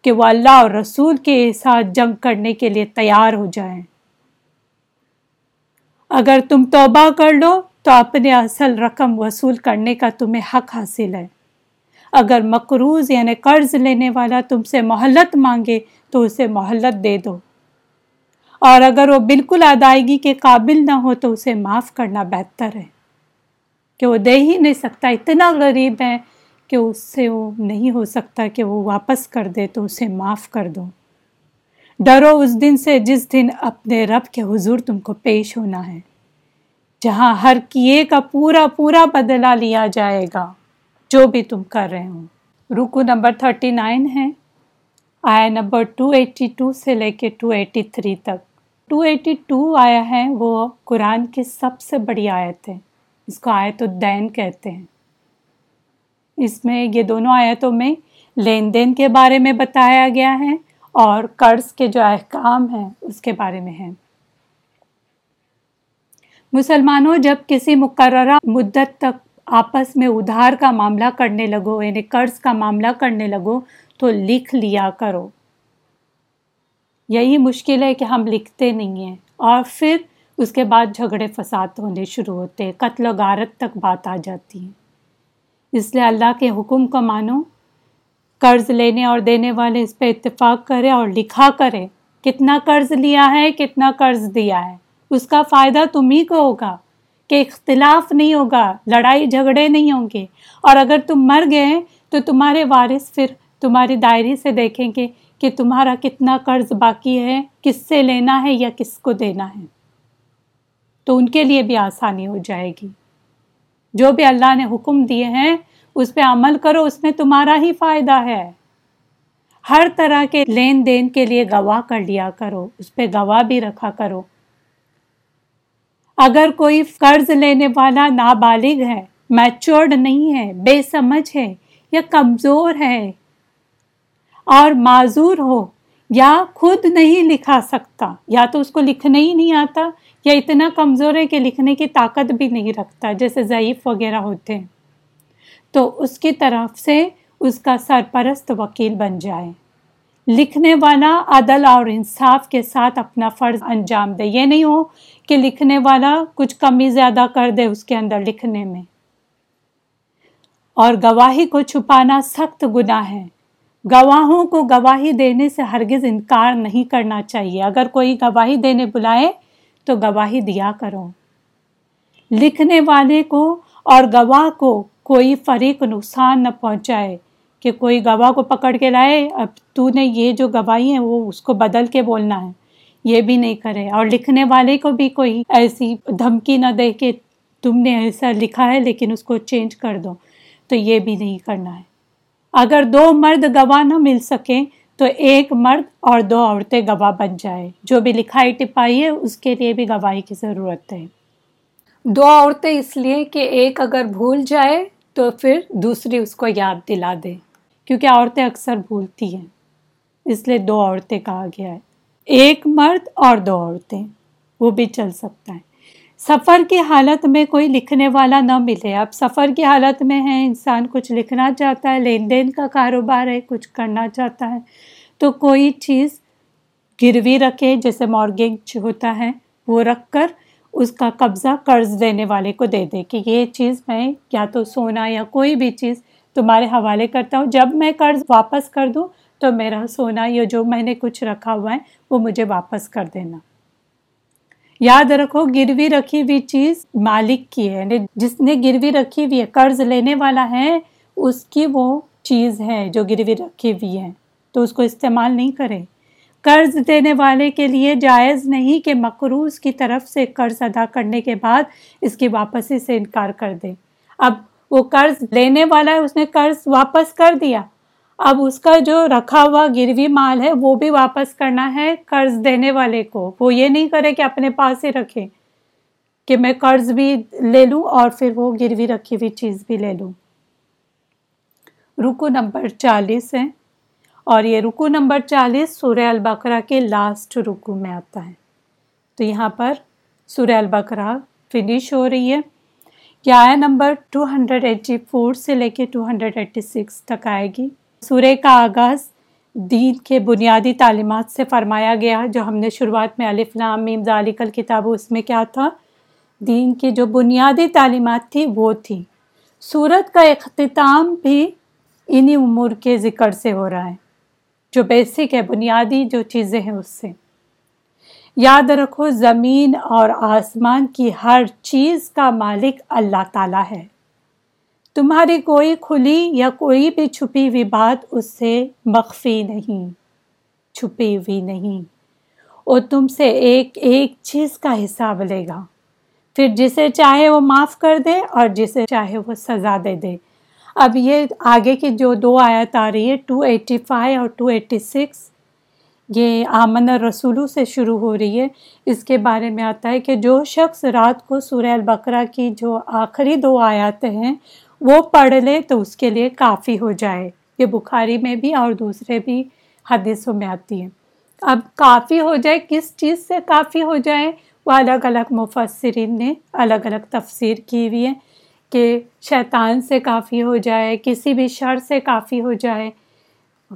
کہ وہ اللہ اور رسول کے ساتھ جنگ کرنے کے لیے تیار ہو جائیں۔ اگر تم توبہ کر لو تو اپنے اصل رقم وصول کرنے کا تمہیں حق حاصل ہے۔ اگر مقروض یعنی قرض لینے والا تم سے مہلت مانگے تو اسے مہلت دے دو۔ اور اگر وہ بالکل ادائیگی کے قابل نہ ہو تو اسے معاف کرنا بہتر ہے۔ کہ وہ دے ہی نہیں سکتا، اتنا غریب ہے کہ اس سے وہ نہیں ہو سکتا کہ وہ واپس کر دے تو اسے معاف کر دو ڈرو اس دن سے جس دن اپنے رب کے حضور تم کو پیش ہونا ہے، جہاں ہر کیے کا پورا پورا بدلہ لیا جائے گا، جو بھی تم کر رہے ہو۔ رکو نمبر تھرٹی نائن ہے آیا نمبر ٹو ایٹی ٹو سے لے کے ٹو ایٹی تھری تک۔ ٹو ایٹی ٹو آیا ہے، وہ قرآن کی سب سے بڑی آیت ہے۔ اس کو آیت الدین کہتے ہیں۔ اس میں یہ دونوں آیتوں میں لین دین کے بارے میں بتایا گیا ہے اور قرض کے جو احکام ہیں اس کے بارے میں ہیں۔ مسلمانوں جب کسی مقررہ مدت تک آپس میں ادھار کا معاملہ کرنے لگو یعنی قرض کا معاملہ کرنے لگو، تو لکھ لیا کرو۔ یہی مشکل ہے کہ ہم لکھتے نہیں ہیں اور پھر اس کے بعد جھگڑے فساد ہونے شروع ہوتے ہیں قتل و غارت تک بات آ جاتی۔ ہے اس لیے اللہ کے حکم کو مانو، قرض لینے اور دینے والے اس پہ اتفاق کرے اور لکھا کرے، کتنا قرض لیا ہے، کتنا قرض دیا ہے۔ اس کا فائدہ تم ہی کو ہوگا کہ اختلاف نہیں ہوگا، لڑائی جھگڑے نہیں ہوں گے۔ اور اگر تم مر گئے تو تمہارے وارث پھر تمہاری دائری سے دیکھیں گے کہ تمہارا کتنا قرض باقی ہے، کس سے لینا ہے یا کس کو دینا ہے۔ تو ان کے لیے بھی آسانی ہو جائے گی۔ جو بھی اللہ نے حکم دیے ہیں، اس پہ عمل کرو، اس میں تمہارا ہی فائدہ ہے۔ ہر طرح کے لین دین کے لیے گواہ کر لیا کرو، اس پہ گواہ بھی رکھا کرو۔ اگر کوئی قرض لینے والا نابالغ ہے میچورڈ نہیں ہے، بے سمجھ ہے یا کمزور ہے اور معذور ہو، یا خود نہیں لکھا سکتا، یا تو اس کو لکھنا ہی نہیں آتا یا اتنا کمزور ہے کہ لکھنے کی طاقت بھی نہیں رکھتا، جیسے ضعیف وغیرہ ہوتے ہیں۔ تو اس کی طرف سے اس کا سرپرست وکیل بن جائے۔ لکھنے والا عدل اور انصاف کے ساتھ اپنا فرض انجام دے۔ یہ نہیں ہو کہ لکھنے والا کچھ کمی زیادہ کر دے اس کے اندر لکھنے میں۔ اور گواہی کو چھپانا سخت گناہ ہے۔ گواہوں کو گواہی دینے سے ہرگز انکار نہیں کرنا چاہیے۔ اگر کوئی گواہی دینے بلائے تو گواہی دیا کرو۔ لکھنے والے کو اور گواہ کو کوئی فریق نقصان نہ پہنچائے کہ کوئی گواہ کو پکڑ کے لائے۔ اب تو نے یہ جو گواہی ہے وہ اس کو بدل کے بولنا ہے، یہ بھی نہیں کرے۔ اور لکھنے والے کو بھی کوئی ایسی دھمکی نہ دے کہ تم نے ایسا لکھا ہے لیکن اس کو چینج کر دو۔ تو یہ بھی نہیں کرنا ہے۔ اگر دو مرد گواہ نہ مل سکیں تو ایک مرد اور دو عورتیں گواہ بن جائے جو بھی لکھائی ٹپائی ہے، اس کے لیے بھی گواہی کی ضرورت ہے۔ دو عورتیں اس لیے کہ ایک اگر بھول جائے، تو پھر دوسری اس کو یاد دلا دے۔ کیونکہ عورتیں اکثر بھولتی ہیں۔ اس لیے دو عورتیں کہا گیا ہے۔ ایک مرد اور دو عورتیں، وہ بھی چل سکتا ہے۔ سفر کی حالت میں کوئی لکھنے والا نہ ملے۔ اب سفر کی حالت میں ہے، انسان کچھ لکھنا چاہتا ہے، لین دین کا کاروبار ہے، کچھ کرنا چاہتا ہے۔ تو کوئی چیز گروی رکھے، جیسے مارگنگ ہوتا ہے، وہ رکھ کر اس کا قبضہ قرض دینے والے کو دے دے کہ یہ چیز میں یا تو سونا یا کوئی بھی چیز تمہارے حوالے کرتا ہوں۔ جب میں قرض واپس کر دوں تو میرا سونا یا جو میں نے کچھ رکھا ہوا ہے، وہ مجھے واپس کر دینا۔ یاد رکھو، گروی رکھی ہوئی چیز مالک کی ہے۔ یعنی جس نے گروی رکھی ہوئی ہے، قرض لینے والا ہے، اس کی وہ چیز ہے جو گروی رکھی ہوئی ہے۔ تو اس کو استعمال نہیں کرے۔ قرض دینے والے کے لیے جائز نہیں کہ مقروض کی طرف سے قرض ادا کرنے کے بعد اس کی واپسی سے انکار کر دے۔ اب وہ قرض لینے والا ہے، اس نے قرض واپس کر دیا۔ اب اس کا جو رکھا ہوا گروی مال ہے، وہ بھی واپس کرنا ہے قرض دینے والے کو۔ وہ یہ نہیں کرے کہ اپنے پاس ہی رکھے کہ میں قرض بھی لے لوں اور پھر وہ گروی رکھی ہوئی چیز بھی لے لوں۔ رکو نمبر چالیس ہے۔ اور یہ رکو نمبر چالیس سورہ البقرہ کے لاسٹ رکو میں آتا ہے۔ تو یہاں پر سورہ البقرہ فنش ہو رہی ہے۔ یہ آیا نمبر 284 سے لے کے 286 تک آئے گی۔ سورہ کا آغاز دین کے بنیادی تعلیمات سے فرمایا گیا جو ہم نے شروعات میں الف نام میم ذالک الکتاب، اس میں کیا تھا؟ دین کی جو بنیادی تعلیمات تھی، وہ تھی۔ سورت کا اختتام بھی انہی امور کے ذکر سے ہو رہا ہے۔ جو بیسک ہے، بنیادی جو چیزیں ہیں اس سے۔ یاد رکھو، زمین اور آسمان کی ہر چیز کا مالک اللہ تعالیٰ ہے۔ تمہاری کوئی کھلی یا کوئی بھی چھپی ہوئی بات اس سے مخفی نہیں، چھپی ہوئی نہیں۔ وہ تم سے ایک ایک چیز کا حساب لے گا۔ پھر جسے چاہے وہ معاف کر دے اور جسے چاہے وہ سزا دے دے۔ اب یہ آگے کی جو دو آیت آ رہی ہے ٹو ایٹی فائیو اور ٹو ایٹی سکس یہ آمن رسولو سے شروع ہو رہی ہے۔ اس کے بارے میں آتا ہے کہ جو شخص رات کو سورہ البقرہ کی جو آخری دو آیات ہیں، وہ پڑھ لے تو اس کے لیے کافی ہو جائے۔ یہ بخاری میں بھی اور دوسرے بھی حدیثوں میں آتی ہے اب کافی ہو جائے، کس چیز سے کافی ہو جائے؟ وہ الگ الگ مفسرین نے الگ الگ تفسیر کی ہوئی ہے۔ کہ شیطان سے کافی ہو جائے، کسی بھی شر سے کافی ہو جائے،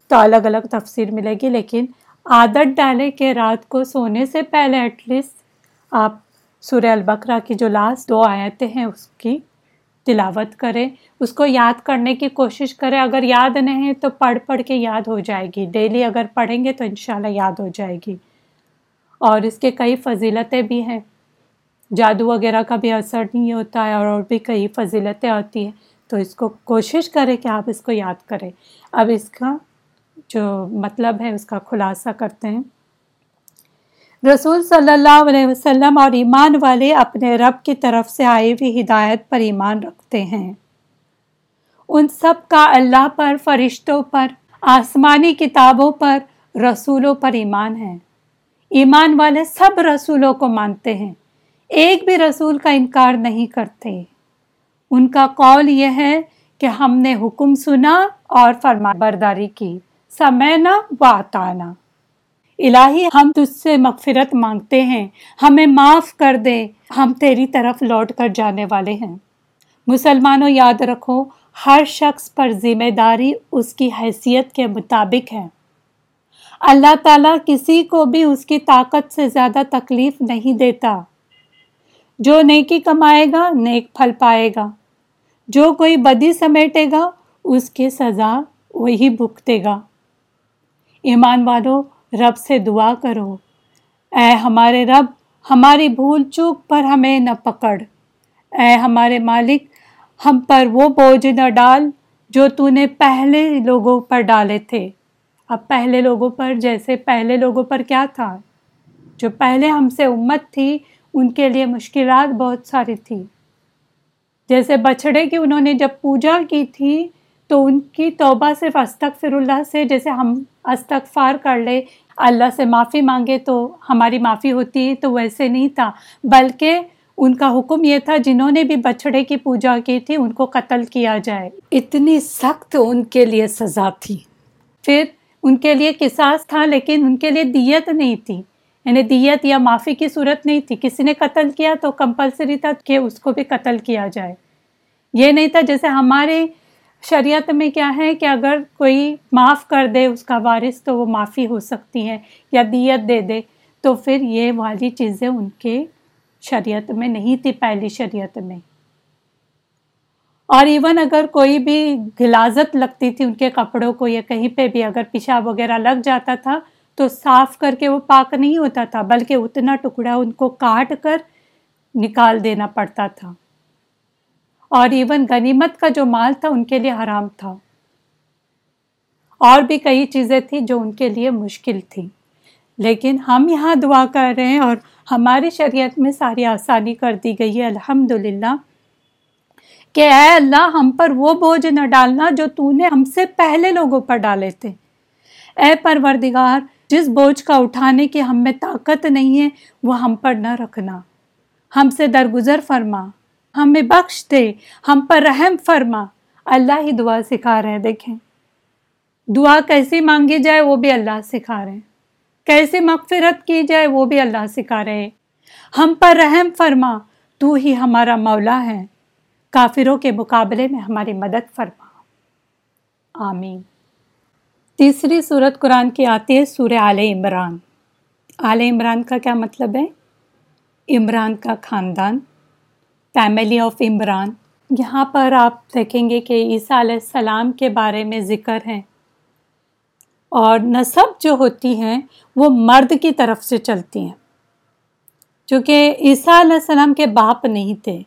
تو الگ الگ تفسیر ملے گی۔ لیکن عادت ڈالے کہ رات کو سونے سے پہلے ایٹ لیسٹ آپ سورہ البقرہ کی جو لاسٹ دو آیتیں ہیں، اس کی تلاوت کریں۔ اس کو یاد کرنے کی کوشش کریں۔ اگر یاد نہیں تو پڑھ پڑھ کے یاد ہو جائے گی۔ ڈیلی اگر پڑھیں گے تو انشاءاللہ یاد ہو جائے گی۔ اور اس کے کئی فضیلتیں بھی ہیں۔ جادو وغیرہ کا بھی اثر نہیں ہوتا ہے اور بھی کئی فضیلتیں آتی ہیں۔ تو اس کو کوشش کریں کہ آپ اس کو یاد کریں۔ اب اس کا جو مطلب ہے، اس کا خلاصہ کرتے ہیں۔ رسول صلی اللہ علیہ وسلم اور ایمان والے اپنے رب کی طرف سے آئی ہوئی ہدایت پر ایمان رکھتے ہیں۔ ان سب کا اللہ پر، فرشتوں پر، آسمانی کتابوں پر رسولوں پر ایمان ہے۔ ایمان والے سب رسولوں کو مانتے ہیں۔ ایک بھی رسول کا انکار نہیں کرتے۔ ان کا قول یہ ہے کہ ہم نے حکم سنا اور فرما برداری کی۔ سمینا و آتانا الہی، ہم تجھ سے مغفرت مانگتے ہیں۔ ہمیں معاف کر دے۔ ہم تیری طرف لوٹ کر جانے والے ہیں۔ مسلمانوں، یاد رکھو، ہر شخص پر ذمہ داری اس کی حیثیت کے مطابق ہے۔ اللہ تعالیٰ کسی کو بھی اس کی طاقت سے زیادہ تکلیف نہیں دیتا۔ جو نیکی کمائے گا، نیک پھل پائے گا۔ جو کوئی بدی سمیٹے گا، اس کی سزا وہی بھگتے گا۔ ایمان والو، رب سے دعا کرو۔ اے ہمارے رب، ہماری بھول چوک پر ہمیں نہ پکڑ۔ اے ہمارے مالک، ہم پر وہ بوجھ نہ ڈال جو تو نے پہلے لوگوں پر ڈالے تھے۔ اب پہلے لوگوں پر، جیسے پہلے لوگوں پر کیا تھا؟ جو پہلے ہم سے امت تھی ان کے لیے مشکلات بہت ساری تھی جیسے بچھڑے کی انہوں نے جب پوجا کی تھی تو ان کی توبہ صرف استغفر اللہ سے جیسے ہم استغفار کر لے اللہ سے معافی مانگے تو ہماری معافی ہوتی تو ویسے نہیں تھا۔ بلکہ ان کا حکم یہ تھا جنہوں نے بھی بچھڑے کی پوجا کی تھی ان کو قتل کیا جائے۔ اتنی سخت ان کے لیے سزا تھی۔ پھر ان کے لیے قصاص تھا لیکن ان کے لیے دیت نہیں تھی۔ یعنی دیت یا معافی کی صورت نہیں تھی۔ کسی نے قتل کیا تو کمپلسری تھا کہ اس کو بھی قتل کیا جائے۔ یہ نہیں تھا جیسے ہمارے شریعت میں کیا ہے کہ اگر کوئی معاف کر دے اس کا وارث تو وہ معافی ہو سکتی ہے یا دیت دے دے۔ تو پھر یہ والی چیزیں ان کے شریعت میں نہیں تھی، پہلی شریعت میں۔ اور ایون اگر کوئی بھی غلازت لگتی تھی ان کے کپڑوں کو یا کہیں پہ بھی اگر پیشاب وغیرہ لگ جاتا تھا تو صاف کر کے وہ پاک نہیں ہوتا تھا، بلکہ اتنا ٹکڑا ان کو کاٹ کر نکال دینا پڑتا تھا۔ اور ایون غنیمت کا جو مال تھا ان کے لیے حرام تھا۔ اور بھی کئی چیزیں تھیں جو ان کے لیے مشکل تھی لیکن ہم یہاں دعا کر رہے ہیں اور ہماری شریعت میں ساری آسانی کر دی گئی ہے الحمد للہ کہ اے اللہ، ہم پر وہ بوجھ نہ ڈالنا جو تو نے ہم سے پہلے لوگوں پر ڈالے تھے۔ اے پروردگار جس بوجھ کا اٹھانے کی ہم میں طاقت نہیں ہے، وہ ہم پر نہ رکھنا۔ ہم سے درگزر فرما۔ ہمیں بخش دے۔ ہم پر رحم فرما۔ اللہ ہی دعا سکھا رہے ہیں، دیکھیں۔ دعا کیسی مانگی جائے، وہ بھی اللہ سکھا رہے ہیں۔ کیسے مغفرت کی جائے، وہ بھی اللہ سکھا رہے ہم پر رحم فرما۔ تو ہی ہمارا مولا ہے۔ کافروں کے مقابلے میں ہماری مدد فرما۔ آمین۔ تیسری صورت قرآن کی آتی ہے سورہ آل عمران۔ آل عمران کا کیا مطلب ہے؟ عمران کا خاندان فیملی آف عمران۔ یہاں پر آپ دیکھیں گے کہ عیسیٰ علیہ السلام کے بارے میں ذکر ہے۔ اور نصب جو ہوتی ہیں، وہ مرد کی طرف سے چلتی ہیں۔ چونکہ عیسیٰ علیہ السلام کے باپ نہیں تھے،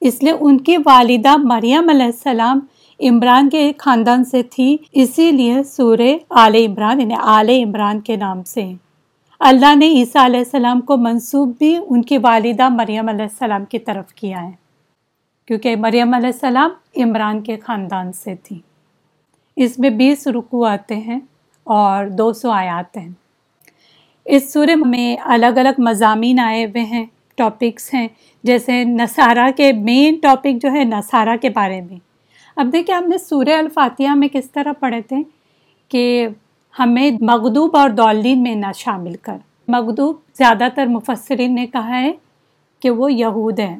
اس لیے ان کی والدہ مریم علیہ السلام عمران کے خاندان سے تھی، اسی لیے سورہ آل عمران یعنی آل عمران کے نام سے۔ اللہ نے عیسیٰ علیہ السلام کو منسوب بھی ان کی والدہ مریم علیہ السلام کی طرف کیا ہے، کیونکہ مریم علیہ السلام عمران کے خاندان سے تھی۔ اس میں بیس رکو آتے ہیں اور دو سو آیات ہیں۔ اس سورہ میں الگ الگ مضامین آئے ہوئے ہیں ٹاپکس ہیں، جیسے نصارہ کے مین ٹاپک جو ہے، نصارہ کے بارے میں۔ اب دیکھیں ہم نے سورہ الفاتحہ میں کس طرح پڑھے تھے کہ ہمیں مغدوب اور دولین میں نہ شامل کر۔ مغدوب زیادہ تر مفسرین نے کہا ہے کہ وہ یہود ہیں۔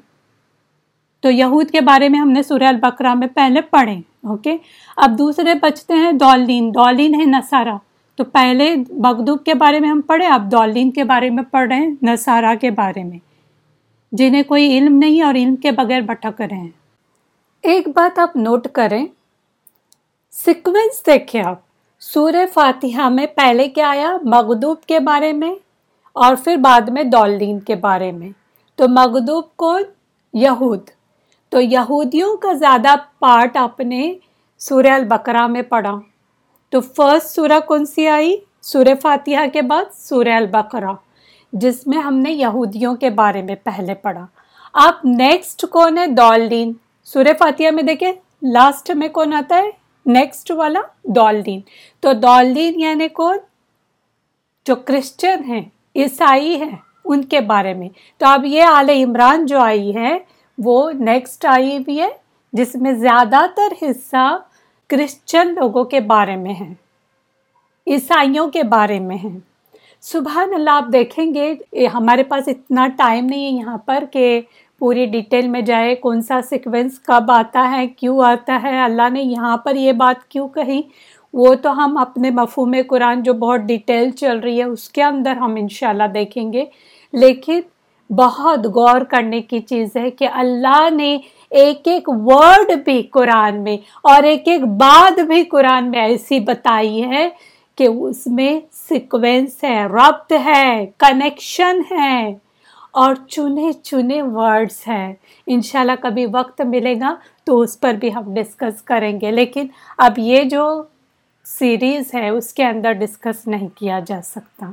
تو یہود کے بارے میں ہم نے سورہ البقرہ میں پہلے پڑھے، اوکے؟ اب دوسرے بچتے ہیں دولین دولین ہے نصارہ۔ تو پہلے مغدوب کے بارے میں ہم پڑھے اب دولین کے بارے میں پڑھ رہے ہیں، نصارہ کے بارے میں۔ جنہیں کوئی علم نہیں اور علم کے بغیر بھٹک رہے ہیں۔ ایک بات آپ نوٹ کریں۔ سیکوینس دیکھیں آپ۔ سور فاتحہ میں پہلے کیا آیا؟ مغدوب کے بارے میں اور پھر بعد میں دولین کے بارے میں۔ تو مغدوب کون؟ یہود۔ تو یہودیوں کا زیادہ پارٹ آپ نے سورہ البقرہ میں پڑھا۔ تو فرسٹ سورہ کون سی آئی؟ سورہ فاتحہ کے بعد سورہ البقرہ، جس میں ہم نے یہودیوں کے بارے میں پہلے پڑھا۔ آپ نیکسٹ کون ہے؟ دولین۔ سورہ فاتحہ میں دیکھیں لاسٹ میں کون آتا ہے؟ نیکسٹ والا دولدین۔ تو دولدین یعنی کون؟ جو کرسچن ہیں، عیسائی ہیں ان کے بارے میں۔ تو اب یہ آل عمران جو آئی ہے وہ نیکسٹ آئی بھی ہے جس میں زیادہ تر حصہ کرسچن لوگوں کے بارے میں ہے عیسائیوں کے بارے میں ہیں۔ سبحان اللہ، آپ دیکھیں گے ہمارے پاس اتنا ٹائم نہیں ہے یہاں پر کہ پوری ڈیٹیل میں جائے کون سا سیکوینس کب آتا ہے، کیوں آتا ہے، اللہ نے یہاں پر یہ بات کیوں کہی؟ وہ تو ہم اپنے مفہوم قرآن جو بہت ڈیٹیل چل رہی ہے، اس کے اندر ہم انشاءاللہ دیکھیں گے۔ لیکن بہت غور کرنے کی چیز ہے کہ اللہ نے ایک ایک ورڈ بھی قرآن میں اور ایک ایک بات بھی قرآن میں ایسی بتائی ہے کہ اس میں سیکوینس ہے، ربط ہے کنیکشن ہے۔ اور چنے چنے ورڈز ہیں۔ انشاءاللہ کبھی وقت ملے گا تو اس پر بھی ہم ڈسکس کریں گے۔ لیکن اب یہ جو سیریز ہے اس کے اندر ڈسکس نہیں کیا جا سکتا۔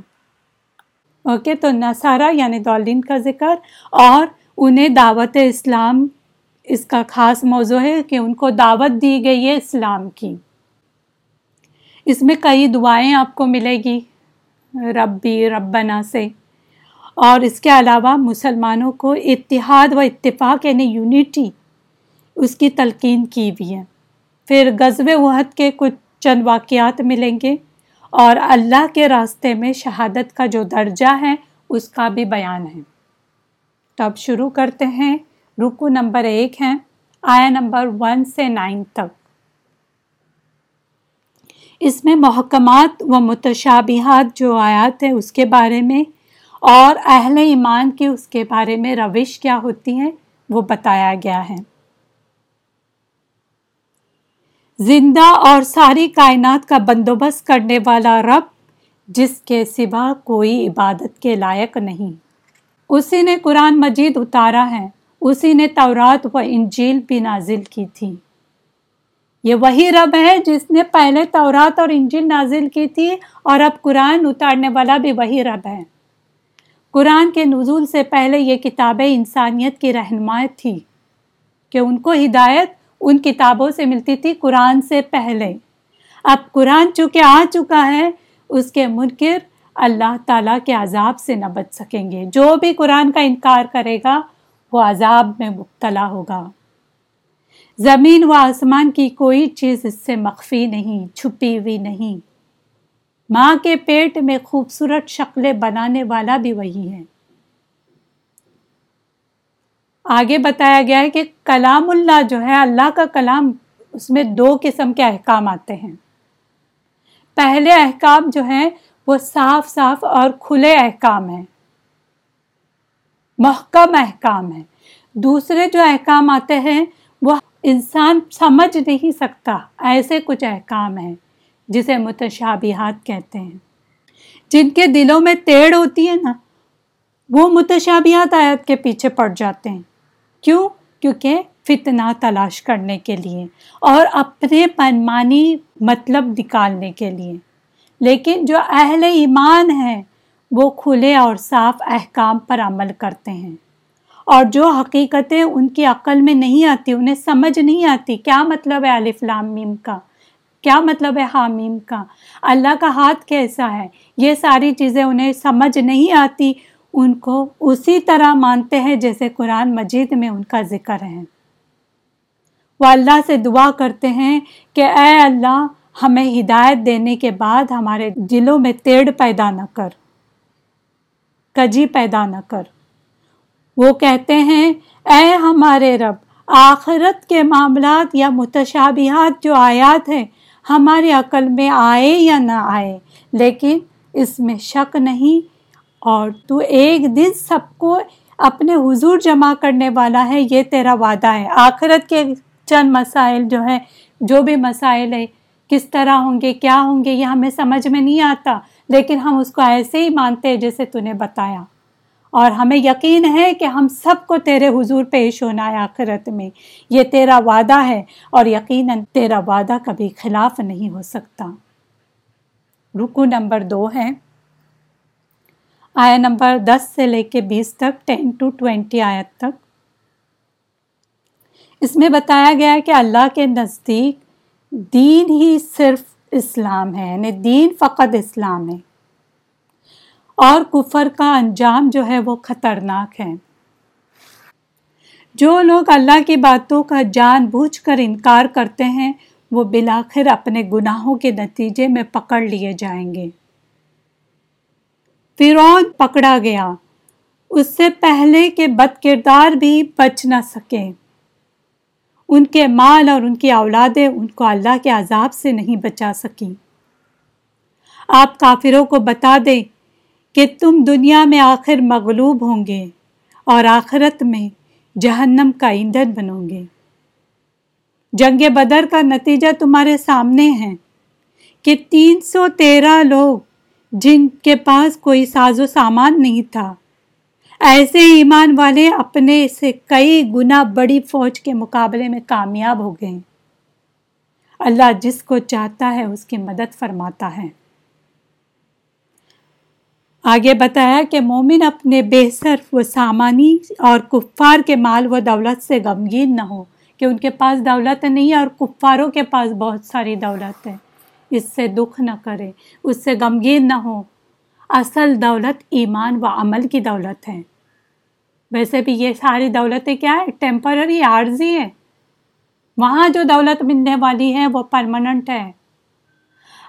اوکے تو نصارہ یعنی دولین کا ذکر اور انہیں دعوت اسلام، اس کا خاص موضوع ہے کہ ان کو دعوت دی گئی ہے اسلام کی۔ اس میں کئی دعائیں آپ کو ملے گی۔ ربی، ربنا سے۔ اور اس کے علاوہ مسلمانوں کو اتحاد و اتفاق یعنی یونیٹی اس کی تلقین کی بھی ہے۔ پھر غزب وحد کے کچھ چند واقعات ملیں گے اور اللہ کے راستے میں شہادت کا جو درجہ ہے اس کا بھی بیان ہے۔ تو اب شروع کرتے ہیں۔ رکو نمبر ایک ہے آیا نمبر ون سے نائن تک۔ اس میں محکمات و متشابہات جو آیات ہے اس کے بارے میں اور اہل ایمان کی اس کے بارے میں روش کیا ہوتی ہے وہ بتایا گیا ہے۔ زندہ اور ساری کائنات کا بندوبست کرنے والا رب، جس کے سوا کوئی عبادت کے لائق نہیں۔ اسی نے قرآن مجید اتارا ہے۔ اسی نے تورات و انجیل بھی نازل کی تھی۔ یہ وہی رب ہے جس نے پہلے تورات اور انجیل نازل کی تھی اور اب قرآن اتارنے والا بھی وہی رب ہے۔ قرآن کے نزول سے پہلے یہ کتابیں انسانیت کی رہنمائت تھی کہ ان کو ہدایت ان کتابوں سے ملتی تھی قرآن سے پہلے۔ اب قرآن چونکہ آ چکا ہے، اس کے منکر اللہ تعالیٰ کے عذاب سے نہ بچ سکیں گے۔ جو بھی قرآن کا انکار کرے گا، وہ عذاب میں مبتلا ہوگا۔ زمین و آسمان کی کوئی چیز اس سے مخفی نہیں، چھپی ہوئی نہیں۔ ماں کے پیٹ میں خوبصورت شکلیں بنانے والا بھی وہی ہے۔ آگے بتایا گیا ہے کہ کلام اللہ جو ہے، اللہ کا کلام، اس میں دو قسم کے احکام آتے ہیں۔ پہلے احکام جو ہیں، وہ صاف صاف اور کھلے احکام ہیں۔ محکم احکام ہیں۔ دوسرے جو احکام آتے ہیں، وہ انسان سمجھ نہیں سکتا، ایسے کچھ احکام ہیں۔ جسے متشابہات کہتے ہیں۔ جن کے دلوں میں تیڑ ہوتی ہے نا، وہ متشابہات آیت کے پیچھے پڑ جاتے ہیں۔ کیوں؟ کیونکہ فتنہ تلاش کرنے کے لیے اور اپنے منمانی مطلب نکالنے کے لیے۔ لیکن جو اہل ایمان ہیں، وہ کھلے اور صاف احکام پر عمل کرتے ہیں۔ اور جو حقیقتیں ان کی عقل میں نہیں آتی، انہیں سمجھ نہیں آتی، کیا مطلب ہے الف لام میم کا؟ کیا مطلب ہے حامیم کا؟ اللہ کا ہاتھ کیسا ہے؟ یہ ساری چیزیں انہیں سمجھ نہیں آتی۔ ان کو اسی طرح مانتے ہیں جیسے قرآن مجید میں ان کا ذکر ہے۔ وہ اللہ سے دعا کرتے ہیں کہ اے اللہ، ہمیں ہدایت دینے کے بعد ہمارے دلوں میں تیڑ پیدا نہ کر، کجی پیدا نہ کر۔ وہ کہتے ہیں، اے ہمارے رب، آخرت کے معاملات یا متشابہات جو آیات ہیں ہماری عقل میں آئے یا نہ آئے، لیکن اس میں شک نہیں۔ اور تو ایک دن سب کو اپنے حضور جمع کرنے والا ہے، یہ تیرا وعدہ ہے۔ آخرت کے چند مسائل جو ہیں، جو بھی مسائل ہے کس طرح ہوں گے، کیا ہوں گے، یہ ہمیں سمجھ میں نہیں آتا، لیکن ہم اس کو ایسے ہی مانتے ہیں جیسے تو نے بتایا۔ اور ہمیں یقین ہے کہ ہم سب کو تیرے حضور پیش ہونا ہے آخرت میں۔ یہ تیرا وعدہ ہے اور یقیناً تیرا وعدہ کبھی خلاف نہیں ہو سکتا۔ رکو نمبر دو ہے۔ آیا نمبر دس سے لے کے بیس تک، ٹین ٹو ٹوینٹی آیت تک۔ اس میں بتایا گیا ہے کہ اللہ کے نزدیک دین ہی صرف اسلام ہے یعنی دین فقط اسلام ہے۔ اور کفر کا انجام جو ہے وہ خطرناک ہے۔ جو لوگ اللہ کی باتوں کا جان بوجھ کر انکار کرتے ہیں، وہ بلاخر اپنے گناہوں کے نتیجے میں پکڑ لیے جائیں گے۔ فرعون پکڑا گیا۔ اس سے پہلے کہ بد کردار بھی بچ نہ سکے۔ ان کے مال اور ان کی اولادیں ان کو اللہ کے عذاب سے نہیں بچا سکیں۔ آپ کافروں کو بتا دیں کہ تم دنیا میں آخر مغلوب ہوں گے اور آخرت میں جہنم کا ایندھن بنو گے۔ جنگ بدر کا نتیجہ تمہارے سامنے ہے کہ تین سو تیرہ لوگ جن کے پاس کوئی ساز و سامان نہیں تھا، ایسے ایمان والے اپنے سے کئی گنا بڑی فوج کے مقابلے میں کامیاب ہو گئے۔ اللہ جس کو چاہتا ہے، اس کی مدد فرماتا ہے۔ آگے بتایا کہ مومن اپنے بے صرف و سامانی اور کفار کے مال و دولت سے غمگین نہ ہو، کہ ان کے پاس دولت نہیں اور کفاروں کے پاس بہت ساری دولت ہے۔ اس سے دکھ نہ کرے، اس سے غمگین نہ ہو۔ اصل دولت ایمان و عمل کی دولت ہے۔ ویسے بھی یہ ساری دولتیں کیا ہے؟ ٹیمپرری عارضی ہے وہاں جو دولت ملنے والی ہے وہ پرماننٹ ہے۔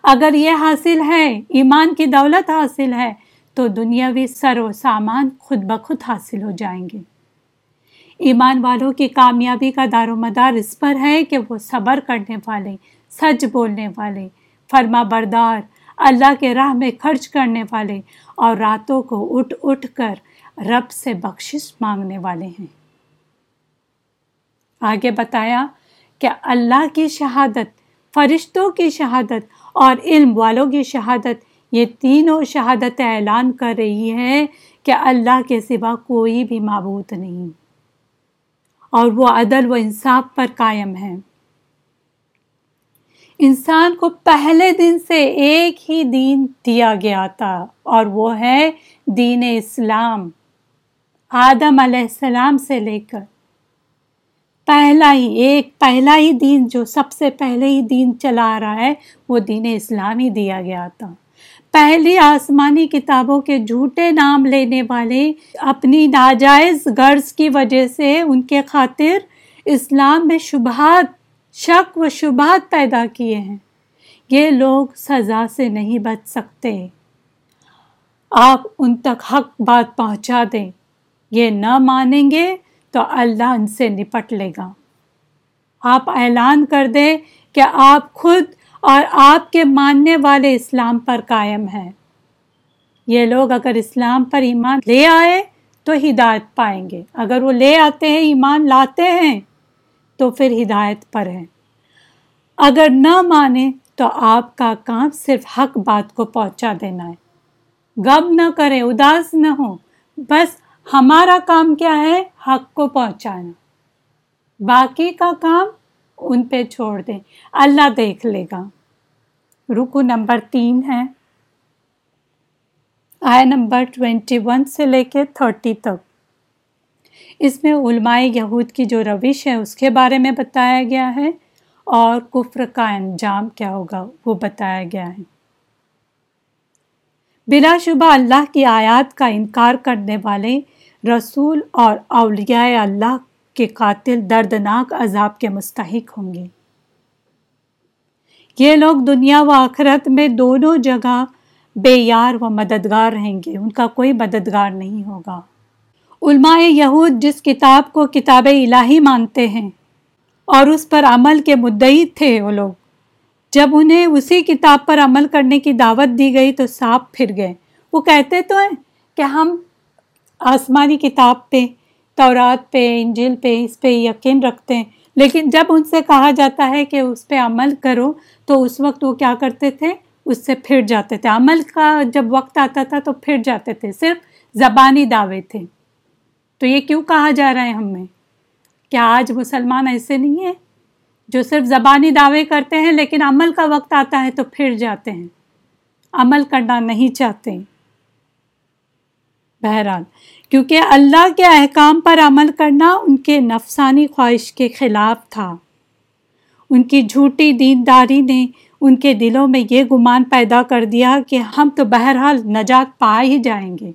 اگر یہ حاصل ہے، ایمان کی دولت حاصل ہے تو دنیاوی سر و سامان خود بخود حاصل ہو جائیں گے۔ ایمان والوں کی کامیابی کا دار و مدار اس پر ہے کہ وہ صبر کرنے والے، سچ بولنے والے، فرما بردار، اللہ کے راہ میں خرچ کرنے والے اور راتوں کو اٹھ اٹھ کر رب سے بخشش مانگنے والے ہیں۔ آگے بتایا کہ اللہ کی شہادت، فرشتوں کی شہادت اور علم والوں کی شہادت یہ تینوں شہادت اعلان کر رہی ہے کہ اللہ کے سوا کوئی بھی معبود نہیں۔ اور وہ عدل و انصاف پر قائم ہے۔ انسان کو پہلے دن سے ایک ہی دین دیا گیا تھا اور وہ ہے دین اسلام۔ آدم علیہ السلام سے لے کر پہلا ہی ایک پہلا ہی دین جو سب سے پہلے ہی دین چلا رہا ہے، وہ دین اسلام ہی دیا گیا تھا۔ پہلی آسمانی کتابوں کے جھوٹے نام لینے والے اپنی ناجائز غرض کی وجہ سے ان کے خاطر اسلام میں شبہات، شک و شبہات پیدا کیے ہیں۔ یہ لوگ سزا سے نہیں بچ سکتے۔ آپ ان تک حق بات پہنچا دیں۔ یہ نہ مانیں گے تو اللہ ان سے نپٹ لے گا۔ آپ اعلان کر دیں کہ آپ خود اور آپ کے ماننے والے اسلام پر قائم ہیں۔ یہ لوگ اگر اسلام پر ایمان لے آئے تو ہدایت پائیں گے۔ اگر وہ لے آتے ہیں، ایمان لاتے ہیں، تو پھر ہدایت پر ہے اگر نہ مانے تو آپ کا کام صرف حق بات کو پہنچا دینا ہے۔ غم نہ کریں، اداس نہ ہو بس ہمارا کام کیا ہے؟ حق کو پہنچانا۔ باقی کا کام ان پہ چھوڑ دیں۔ اللہ دیکھ لے گا۔ رکو نمبر تین ہے۔ آئے نمبر ٹوینٹی ون سے لے کے تھرٹی تک۔ اس میں علماء یہود کی جو روش ہے، اس کے بارے میں بتایا گیا ہے۔ اور کفر کا انجام کیا ہوگا، وہ بتایا گیا ہے۔ بلا شبہ اللہ کی آیات کا انکار کرنے والے رسول اور اولیاء اللہ کے قاتل دردناک عذاب کے مستحق ہوں گے۔ یہ لوگ دنیا و آخرت میں دونوں جگہ بے یار و مددگار رہیں گے۔ ان کا کوئی مددگار نہیں ہوگا۔ علماء یہود جس کتاب کو کتاب الہی مانتے ہیں اور اس پر عمل کے مدعی تھے وہ لوگ، جب انہیں اسی کتاب پر عمل کرنے کی دعوت دی گئی تو صاف پھر گئے۔ وہ کہتے تو ہیں کہ ہم آسمانی کتاب پہ تورات پہ انجل پہ، اس پہ یقین رکھتے ہیں۔ لیکن جب ان سے کہا جاتا ہے کہ اس پہ عمل کرو، تو اس وقت وہ کیا کرتے تھے؟ اس سے پھر جاتے تھے۔ عمل کا جب وقت آتا تھا، تو پھر جاتے تھے۔ صرف زبانی دعوے تھے۔ تو یہ کیوں کہا جا رہا ہے ہمیں کیا آج مسلمان ایسے نہیں ہیں جو صرف زبانی دعوے کرتے ہیں، لیکن عمل کا وقت آتا ہے تو پھر جاتے ہیں۔ عمل کرنا نہیں چاہتے۔ بہرحال، کیونکہ اللہ کے احکام پر عمل کرنا ان کے نفسانی خواہش کے خلاف تھا۔ ان کی جھوٹی دینداری نے ان کے دلوں میں یہ گمان پیدا کر دیا کہ ہم تو بہرحال نجات پا ہی جائیں گے۔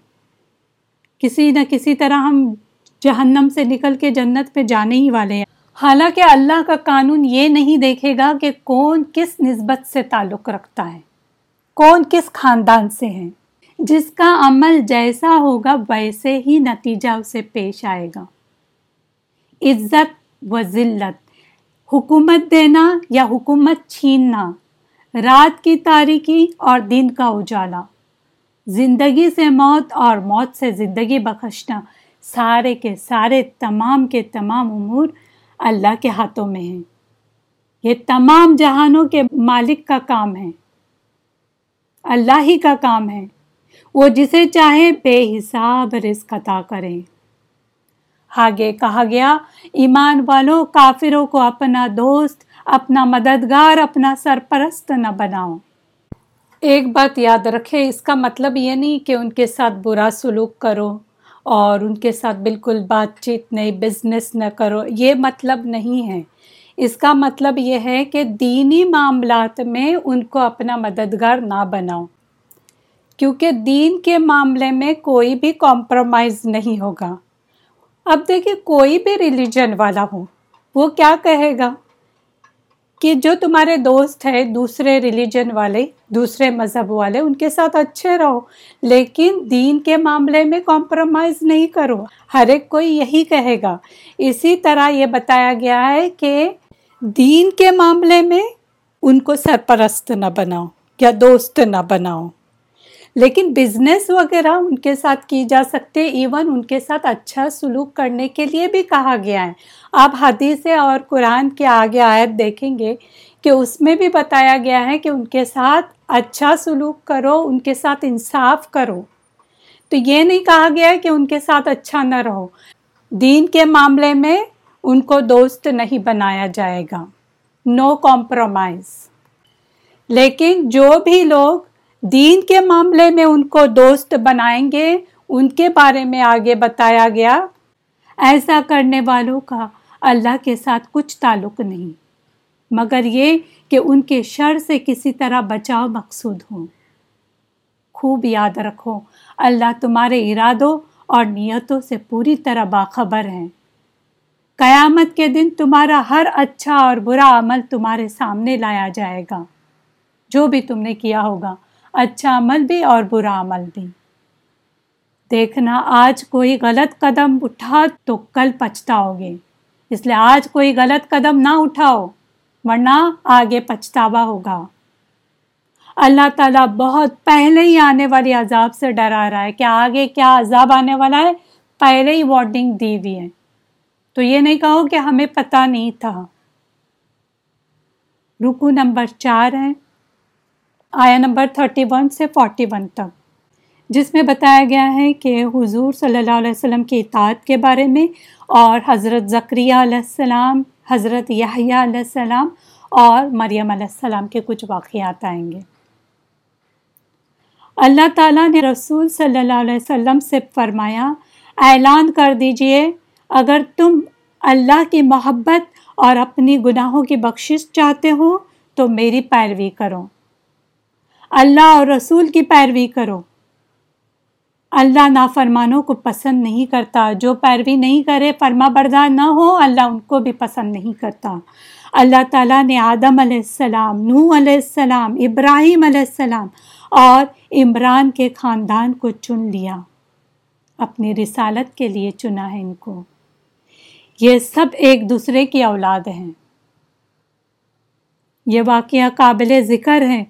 کسی نہ کسی طرح ہم جہنم سے نکل کے جنت پہ جانے ہی والے ہیں۔ حالانکہ اللہ کا قانون یہ نہیں دیکھے گا کہ کون کس نسبت سے تعلق رکھتا ہے، کون کس خاندان سے ہے۔ جس کا عمل جیسا ہوگا ویسے ہی نتیجہ اسے پیش آئے گا۔ عزت و ذلت، حکومت دینا یا حکومت چھیننا، رات کی تاریکی اور دن کا اجالا، زندگی سے موت اور موت سے زندگی بخشنا، سارے کے سارے، تمام کے تمام امور اللہ کے ہاتھوں میں ہیں۔ یہ تمام جہانوں کے مالک کا کام ہے۔ اللہ ہی کا کام ہے۔ وہ جسے چاہے بے حساب رزق عطا کریں۔ آگے کہا گیا، ایمان والوں، کافروں کو اپنا دوست، اپنا مددگار، اپنا سرپرست نہ بناؤ ایک بات یاد رکھے اس کا مطلب یہ نہیں کہ ان کے ساتھ برا سلوک کرو اور ان کے ساتھ بالکل بات چیت نہیں بزنس نہ کرو، یہ مطلب نہیں ہے۔ اس کا مطلب یہ ہے کہ دینی معاملات میں ان کو اپنا مددگار نہ بناؤ کیونکہ دین کے معاملے میں کوئی بھی کمپرومائز نہیں ہوگا۔ اب دیکھیں کوئی بھی ریلیجن والا ہو، وہ کیا کہے گا؟ کہ جو تمہارے دوست ہیں، دوسرے ریلیجن والے، دوسرے مذہب والے، ان کے ساتھ اچھے رہو، لیکن دین کے معاملے میں کمپرومائز نہیں کرو۔ ہر ایک کوئی یہی کہے گا۔ اسی طرح یہ بتایا گیا ہے کہ دین کے معاملے میں ان کو سرپرست نہ بناؤ یا دوست نہ بناؤ۔ لیکن بزنس وغیرہ ان کے ساتھ کی جا سکتے ایون ان کے ساتھ اچھا سلوک کرنے کے لیے بھی کہا گیا ہے۔ آپ حدیث اور قرآن کے آگے آیت دیکھیں گے کہ اس میں بھی بتایا گیا ہے کہ ان کے ساتھ اچھا سلوک کرو، ان کے ساتھ انصاف کرو۔ تو یہ نہیں کہا گیا ہے کہ ان کے ساتھ اچھا نہ رہو۔ دین کے معاملے میں ان کو دوست نہیں بنایا جائے گا۔ نو کمپرومائز لیکن جو بھی لوگ دین کے معاملے میں ان کو دوست بنائیں گے، ان کے بارے میں آگے بتایا گیا۔ ایسا کرنے والوں کا اللہ کے ساتھ کچھ تعلق نہیں، مگر یہ کہ ان کے شر سے کسی طرح بچاؤ مقصود ہو۔ خوب یاد رکھو، اللہ تمہارے ارادوں اور نیتوں سے پوری طرح باخبر ہیں۔ قیامت کے دن تمہارا ہر اچھا اور برا عمل تمہارے سامنے لایا جائے گا۔ جو بھی تم نے کیا ہوگا اچھا عمل بھی اور برا عمل بھی۔ دیکھنا، آج کوئی غلط قدم اٹھا تو کل پچھتاؤ گے۔ اس لیے آج کوئی غلط قدم نہ اٹھاؤ، ورنہ آگے پچھتاوا ہوگا۔ اللہ تعالیٰ بہت پہلے ہی آنے والی عذاب سے ڈرا رہا ہے کہ آگے کیا عذاب آنے والا ہے۔ پہلے ہی وارننگ دی ہوئی ہے۔ تو یہ نہیں کہو کہ ہمیں پتہ نہیں تھا۔ رکو نمبر چار ہے۔ آیا نمبر تھرٹی ون سے فورٹی ون تک، جس میں بتایا گیا ہے کہ حضور صلی اللہ علیہ وسلم کی اطاعت کے بارے میں اور حضرت ذکریہ علیہ السلام، حضرت یحییٰ علیہ السلام اور مریم علیہ السلام کے کچھ واقعات آئیں گے۔ اللہ تعالیٰ نے رسول صلی اللہ علیہ وسلم سے فرمایا، اعلان کر دیجیے، اگر تم اللہ کی محبت اور اپنی گناہوں کی بخشش چاہتے ہو تو میری پیروی کرو۔ اللہ اور رسول کی پیروی کرو۔ اللہ نافرمانوں کو پسند نہیں کرتا۔ جو پیروی نہیں کرے، فرما بردار نہ ہو۔ اللہ ان کو بھی پسند نہیں کرتا۔ اللہ تعالیٰ نے آدم علیہ السلام نو علیہ السلام، ابراہیم علیہ السلام اور عمران کے خاندان کو چن لیا۔ اپنی رسالت کے لیے چنا ہے ان کو۔ یہ سب ایک دوسرے کی اولاد ہیں۔ یہ واقعہ قابل ذکر ہے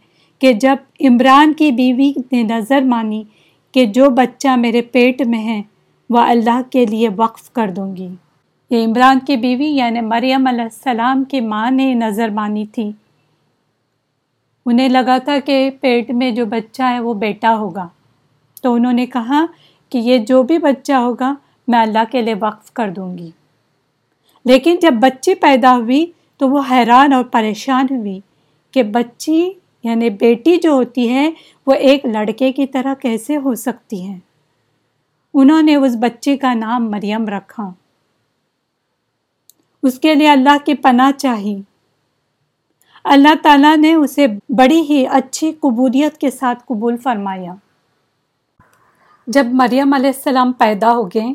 کہ جب عمران کی بیوی نے نظر مانی کہ جو بچہ میرے پیٹ میں ہے، وہ اللہ کے لیے وقف کر دوں گی۔ یہ عمران کی بیوی یعنی مریم علیہ السلام کی ماں نے نظر مانی تھی۔ انہیں لگا تھا کہ پیٹ میں جو بچہ ہے وہ بیٹا ہوگا۔ تو انہوں نے کہا کہ یہ جو بھی بچہ ہوگا، میں اللہ کے لیے وقف کر دوں گی۔ لیکن جب بچی پیدا ہوئی تو وہ حیران اور پریشان ہوئی کہ بچی یعنی بیٹی جو ہوتی ہے وہ ایک لڑکے کی طرح کیسے ہو سکتی ہے انہوں نے اس بچے کا نام مریم رکھا۔ اس کے لیے اللہ کی پناہ چاہی۔ اللہ تعالیٰ نے اسے بڑی ہی اچھی قبولیت کے ساتھ قبول فرمایا۔ جب مریم علیہ السلام پیدا ہو گئے،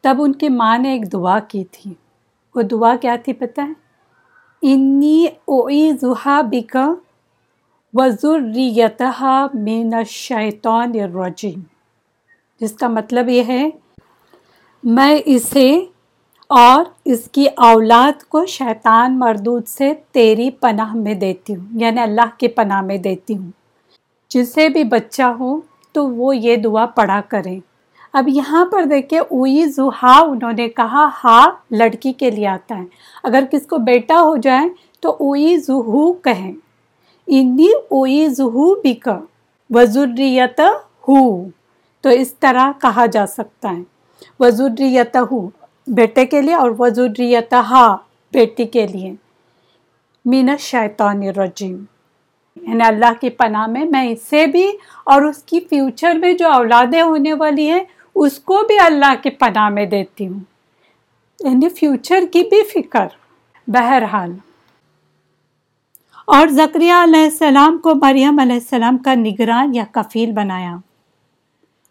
تب ان کی ماں نے ایک دعا کی تھی۔ وہ دعا کیا تھی پتہ ہے؟ انی اوئی زحا بکا وضریتہ مین الشیطان الرجیم جس کا مطلب یہ ہے، میں اسے اور اس کی اولاد کو شیطان مردود سے تیری پناہ میں دیتی ہوں یعنی اللہ کے پناہ میں دیتی ہوں۔ جسے بھی بچہ ہو تو وہ یہ دعا پڑھا کریں اب یہاں پر دیکھیں اوئی زحا انہوں نے کہا، ہا لڑکی کے لیے آتا ہے۔ اگر کس کو بیٹا ہو جائے تو اوئی زہو کہیں۔ انی اوئی زہو بکا وزریت ہو تو اس طرح کہا جا سکتا ہے۔ وزریت ہو بیٹے کے لیے اور وزریت ہا بیٹی کے لیے۔ مین شیطان الرجیم۔ یعنی اللہ کی پناہ میں میں اسے بھی اور اس کی فیوچر میں جو اولادیں ہونے والی ہیں، اس کو بھی اللہ کی پناہ میں دیتی ہوں۔ یعنی فیوچر کی بھی فکر۔ بہرحال اور ذکریہ علیہ السلام کو مریم علیہ السلام کا نگران یا کفیل بنایا۔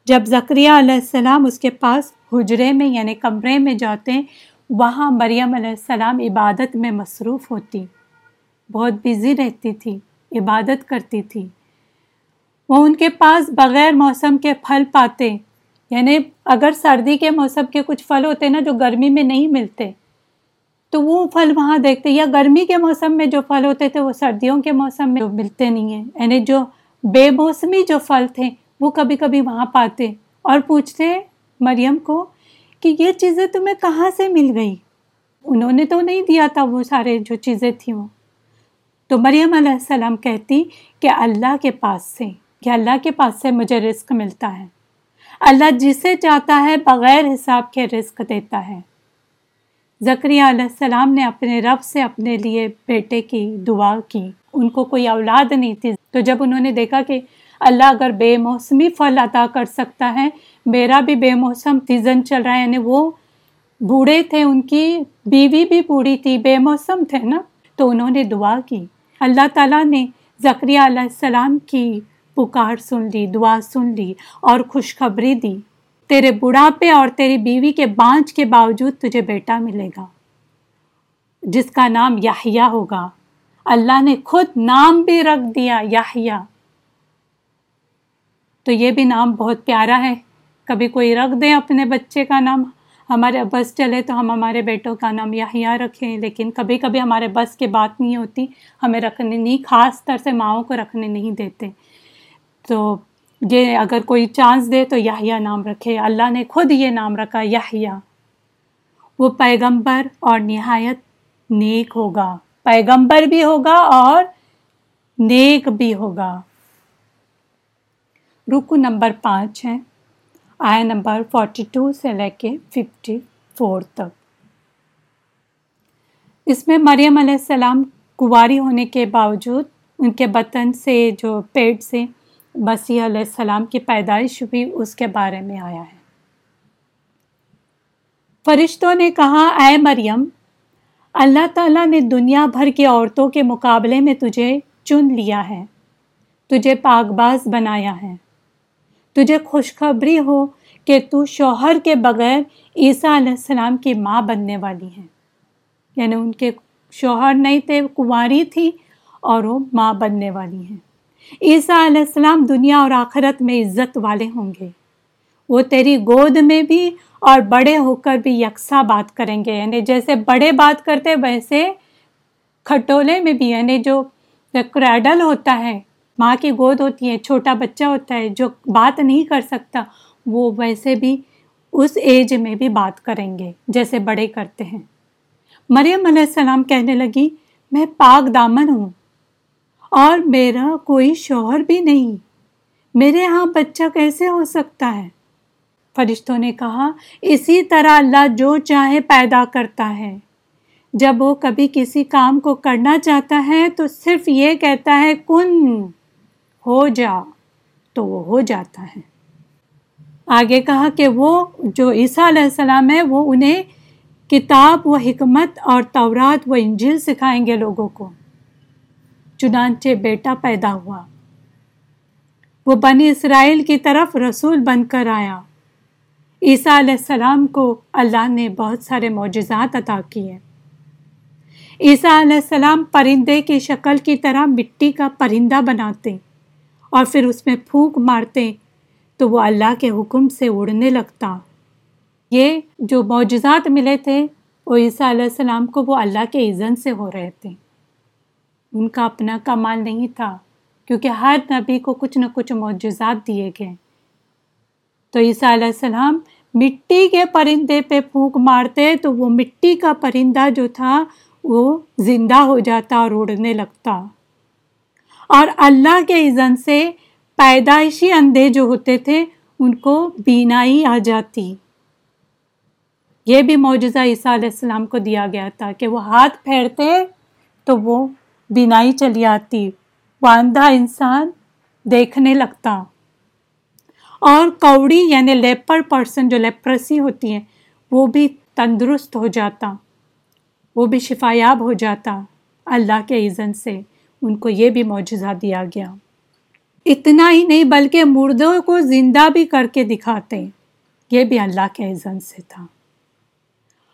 جب ذکریہ علیہ السلام اس کے پاس حجرے میں یعنی کمرے میں جاتے وہاں مریم علیہ السلام عبادت میں مصروف ہوتی۔ بہت بزی رہتی تھی، عبادت کرتی تھی۔ وہ ان کے پاس بغیر موسم کے پھل پاتے۔ یعنی اگر سردی کے موسم کے کچھ پھل ہوتے نا جو گرمی میں نہیں ملتے تو وہ پھل وہاں دیکھتے یا گرمی کے موسم میں جو پھل ہوتے تھے، وہ سردیوں کے موسم میں ملتے نہیں ہیں۔ یعنی جو بے موسمی جو پھل تھے، وہ کبھی کبھی وہاں پاتے۔ اور پوچھتے مریم کو کہ یہ چیزیں تمہیں کہاں سے مل گئی؟ انہوں نے تو نہیں دیا تھا وہ سارے جو چیزیں تھیں وہ۔ تو مریم علیہ السلام کہتی کہ اللہ کے پاس سے، کہ اللہ کے پاس سے مجھے رزق ملتا ہے۔ اللہ جسے چاہتا ہے، بغیر حساب کے رزق دیتا ہے۔ زکریہ علیہ السلام نے اپنے رب سے اپنے لیے بیٹے کی دعا کی۔ ان کو کوئی اولاد نہیں تھی۔ تو جب انہوں نے دیکھا کہ اللہ اگر بے موسمی پھل عطا کر سکتا ہے، میرا بھی بے موسم سیزن چل رہا ہے یعنی وہ بوڑھے تھے، ان کی بیوی بھی بوڑھی تھی، بے موسم تھے نا؟ تو انہوں نے دعا کی۔ اللہ تعالیٰ نے زکریہ علیہ السلام کی پکار سن لی، دعا سن لی اور خوشخبری دی۔ تیرے بڑھاپے اور تیری بیوی کے بانچ کے باوجود تجھے بیٹا ملے گا۔ جس کا نام یاہیا ہوگا۔ اللہ نے خود نام بھی رکھ دیا یاہیا تو یہ بھی نام بہت پیارا ہے۔ کبھی کوئی رکھ دیں اپنے بچے کا نام۔ ہمارے بس چلے تو ہم ہمارے بیٹوں کا نام یاہیا رکھیں، لیکن کبھی کبھی ہمارے بس کی بات نہیں ہوتی۔ ہمیں رکھنے نہیں، خاص طر سے ماؤں کو رکھنے نہیں دیتے۔ تو یہ اگر کوئی چانس دے تو یاہیا نام رکھے۔ اللہ نے خود یہ نام رکھا یاہیا وہ پیغمبر اور نہایت نیک ہوگا۔ پیغمبر بھی ہوگا اور نیک بھی ہوگا۔ رکو نمبر پانچ ہے آیا نمبر فورٹی ٹو سے لے کے ففٹی فور تک۔ اس میں مریم علیہ السلام کنواری ہونے کے باوجود ان کے بطن سے، جو پیٹ سے مسیح علیہ السلام کی پیدائش ہوئی اس کے بارے میں آیا ہے۔ فرشتوں نے کہا، اے مریم، اللہ تعالیٰ نے دنیا بھر کی عورتوں کے مقابلے میں تجھے چن لیا ہے، تجھے پاک باز بنایا ہے۔ تجھے خوشخبری ہو کہ تو شوہر کے بغیر عیسیٰ علیہ السلام کی ماں بننے والی ہیں۔ یعنی ان کے شوہر نہیں تھے، کنواری تھی اور وہ ماں بننے والی ہیں۔ عیسیٰ علیہ السلام دنیا اور آخرت میں عزت والے ہوں گے۔ وہ تیری گود میں بھی اور بڑے ہو کر بھی یکساں بات کریں گے۔ یعنی جیسے بڑے بات کرتے ویسے کھٹولے میں بھی یعنی جو کریڈل ہوتا ہے، ماں کی گود ہوتی ہے، چھوٹا بچہ ہوتا ہے، جو بات نہیں کر سکتا، وہ ویسے بھی اس ایج میں بھی بات کریں گے، جیسے بڑے کرتے ہیں۔ مریم علیہ السلام کہنے لگی، میں پاک دامن ہوں۔ اور میرا کوئی شوہر بھی نہیں۔ میرے ہاں بچہ کیسے ہو سکتا ہے؟ فرشتوں نے کہا، اسی طرح اللہ جو چاہے پیدا کرتا ہے۔ جب وہ کبھی کسی کام کو کرنا چاہتا ہے تو صرف یہ کہتا ہے، کن ہو جا، تو وہ ہو جاتا ہے۔ آگے کہا کہ وہ جو عیسیٰ علیہ السلام ہے، وہ انہیں کتاب و حکمت اور تورات و انجل سکھائیں گے لوگوں کو۔ چنانچہ بیٹا پیدا ہوا۔ وہ بنی اسرائیل کی طرف رسول بن کر آیا۔ عیسیٰ علیہ السلام کو اللہ نے بہت سارے معجزات عطا کیے۔ عیسیٰ علیہ السلام پرندے کی شکل کی طرح مٹی کا پرندہ بناتے اور پھر اس میں پھونک مارتے تو وہ اللہ کے حکم سے اڑنے لگتا۔ یہ جو معجزات ملے تھے، وہ عیسیٰ علیہ السلام کو وہ اللہ کے عزن سے ہو رہے تھے۔ ان کا اپنا کمال نہیں تھا، کیونکہ ہر نبی کو کچھ نہ کچھ معجزات دیے گئے۔ تو عیسیٰ علیہ السلام مٹی کے پرندے پہ پھونک مارتے، تو وہ مٹی کا پرندہ جو تھا، وہ زندہ ہو جاتا اور اڑنے لگتا۔ اور اللہ کے عزن سے پیدائشی اندھے جو ہوتے تھے، ان کو بینائی آ جاتی۔ یہ بھی معجزہ عیسیٰ علیہ السلام کو دیا گیا تھا کہ وہ ہاتھ پھیرتے تو وہ بینائی چلی آتی۔ واندھا انسان دیکھنے لگتا۔ اور کوڑی یعنی لیپر پرسن جو لیپرسی ہوتی ہے، وہ بھی تندرست ہو جاتا۔ وہ بھی شفایاب ہو جاتا۔ اللہ کے عزن سے ان کو یہ بھی معجزہ دیا گیا۔ اتنا ہی نہیں، بلکہ مردوں کو زندہ بھی کر کے دکھاتے۔ یہ بھی اللہ کے عزن سے تھا۔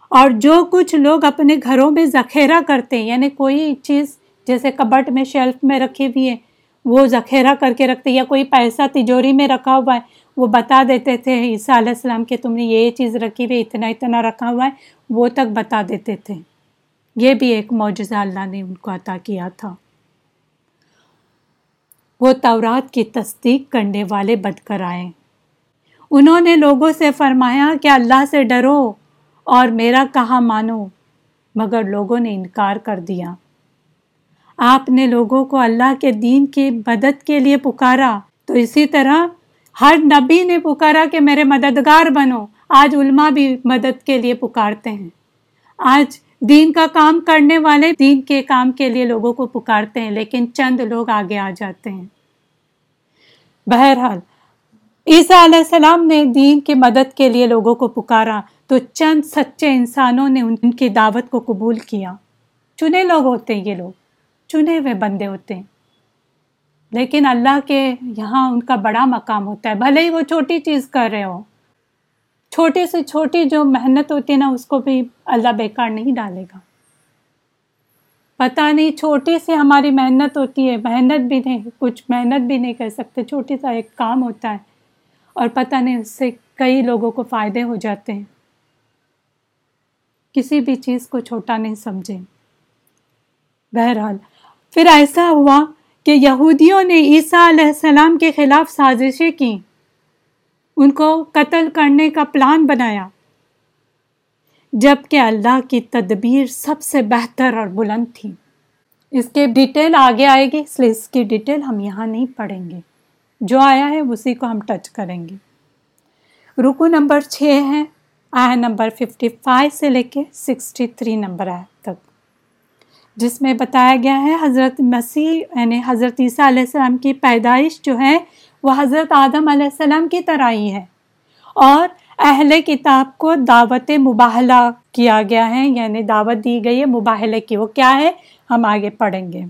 اور جو کچھ لوگ اپنے گھروں میں ذخیرہ کرتے یعنی کوئی چیز جیسے کبٹ میں شیلف میں رکھی ہوئی ہے وہ ذخیرہ کر کے رکھتے یا کوئی پیسہ تجوری میں رکھا ہوا ہے، وہ بتا دیتے تھے عیسیٰ علیہ السلام کہ تم نے یہ چیز رکھی ہوئی، اتنا اتنا رکھا ہوا ہے، وہ تک بتا دیتے تھے۔ یہ بھی ایک معجزہ اللہ نے ان کو عطا کیا تھا۔ وہ تورات کی تصدیق کرنے والے بد کر آئے۔ انہوں نے لوگوں سے فرمایا کہ اللہ سے ڈرو اور میرا کہا مانو، مگر لوگوں نے انکار کر دیا۔ آپ نے لوگوں کو اللہ کے دین کی مدد کے لیے پکارا۔ تو اسی طرح ہر نبی نے پکارا کہ میرے مددگار بنو۔ آج علماء بھی مدد کے لیے پکارتے ہیں۔ آج دین کا کام کرنے والے دین کے کام کے لیے لوگوں کو پکارتے ہیں، لیکن چند لوگ آگے آ جاتے ہیں۔ بہرحال، عیسیٰ علیہ السلام نے دین کی مدد کے لیے لوگوں کو پکارا۔ تو چند سچے انسانوں نے ان کی دعوت کو قبول کیا۔ چنے لوگ ہوتے ہیں یہ لوگ۔ چنے ہوئے بندے ہوتے ہیں۔ لیکن اللہ کے یہاں ان کا بڑا مقام ہوتا ہے۔ بھلے ہی وہ چھوٹی چیز کر رہے ہو چھوٹی سے چھوٹی جو محنت ہوتی ہے نا، اس کو بھی اللہ بیکار نہیں ڈالے گا۔ پتہ نہیں چھوٹی سے ہماری محنت ہوتی ہے، محنت بھی نہیں، کچھ محنت بھی نہیں کر سکتے۔ چھوٹی سا ایک کام ہوتا ہے۔ اور پتہ نہیں اس سے کئی لوگوں کو فائدے ہو جاتے ہیں۔ کسی بھی چیز کو چھوٹا نہیں سمجھیں بہرحال پھر ایسا ہوا کہ یہودیوں نے عیسیٰ علیہ السلام کے خلاف سازشیں کی۔ ان کو قتل کرنے کا پلان بنایا۔ جبکہ اللہ کی تدبیر سب سے بہتر اور بلند تھی۔ اس کے ڈیٹیل آگے آئے گی، اس لیے اس کی ڈیٹیل ہم یہاں نہیں پڑھیں گے۔ جو آیا ہے، اسی کو ہم ٹچ کریں گے۔ رکو نمبر چھ ہے آیا نمبر ففٹی فائیو سے لے کے سکسٹی تھری نمبر آیا جس میں بتایا گیا ہے حضرت مسیح یعنی حضرت عیسیٰ علیہ السلام کی پیدائش جو ہے، وہ حضرت آدم علیہ السلام کی طرح ہی ہے۔ اور اہل کتاب کو دعوت مباہلہ کیا گیا ہے یعنی دعوت دی گئی ہے۔ مباہلے کی وہ کیا ہے؟ ہم آگے پڑھیں گے۔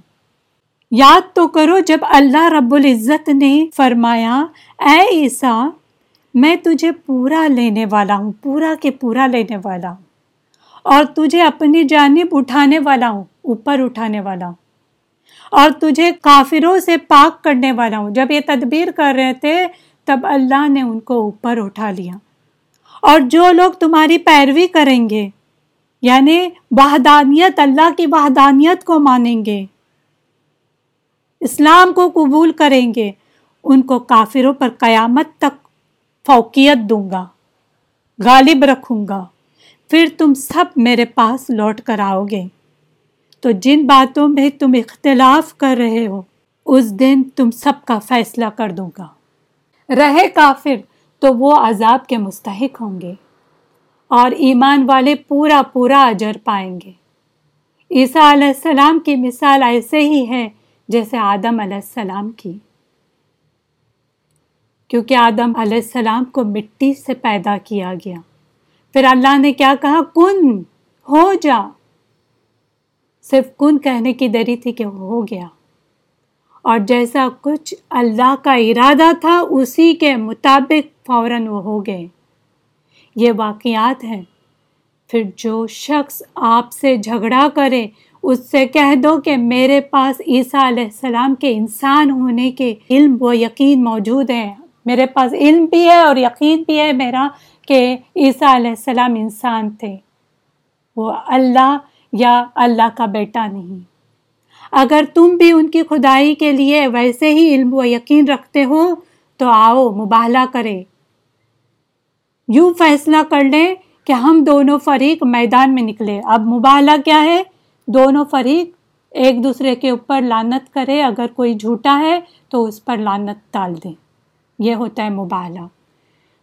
یاد تو کرو جب اللہ رب العزت نے فرمایا، اے عیسیٰ، میں تجھے پورا لینے والا ہوں، پورا کے پورا لینے والا ہوں، اور تجھے اپنی جانب اٹھانے والا ہوں۔ اوپر اٹھانے والا۔ ہوں اور تجھے کافروں سے پاک کرنے والا ہوں۔ جب یہ تدبیر کر رہے تھے، تب اللہ نے ان کو اوپر اٹھا لیا۔ اور جو لوگ تمہاری پیروی کریں گے یعنی وحدانیت، اللہ کی وحدانیت کو مانیں گے، اسلام کو قبول کریں گے، ان کو کافروں پر قیامت تک فوقیت دوں گا، غالب رکھوں گا۔ پھر تم سب میرے پاس لوٹ کر آؤ گے۔ تو جن باتوں میں تم اختلاف کر رہے ہو، اس دن تم سب کا فیصلہ کر دوں گا۔ رہے کافر تو وہ عذاب کے مستحق ہوں گے اور ایمان والے پورا پورا اجر پائیں گے۔ عیسیٰ علیہ السلام کی مثال ایسے ہی ہے جیسے آدم علیہ السلام کی۔ کیونکہ آدم علیہ السلام کو مٹی سے پیدا کیا گیا۔ پھر اللہ نے کیا کہا؟ کن، ہو جا۔ صرف کن کہنے کی دری تھی کہ وہ ہو گیا۔ اور جیسا کچھ اللہ کا ارادہ تھا، اسی کے مطابق فوراً وہ ہو گئے۔ یہ واقعات ہیں۔ پھر جو شخص آپ سے جھگڑا کرے، اس سے کہہ دو کہ میرے پاس عیسیٰ علیہ السلام کے انسان ہونے کے علم و یقین موجود ہیں۔ میرے پاس علم بھی ہے اور یقین بھی ہے میرا کہ عیسیٰ علیہ السلام انسان تھے۔ وہ اللہ یا اللہ کا بیٹا نہیں۔ اگر تم بھی ان کی خدائی کے لیے ویسے ہی علم و یقین رکھتے ہو، تو آؤ مباہلہ کرے یوں فیصلہ کر لیں کہ ہم دونوں فریق میدان میں نکلے اب مباہلہ کیا ہے؟ دونوں فریق ایک دوسرے کے اوپر لانت کرے اگر کوئی جھوٹا ہے تو اس پر لانت ڈال دیں۔ یہ ہوتا ہے مباہلہ۔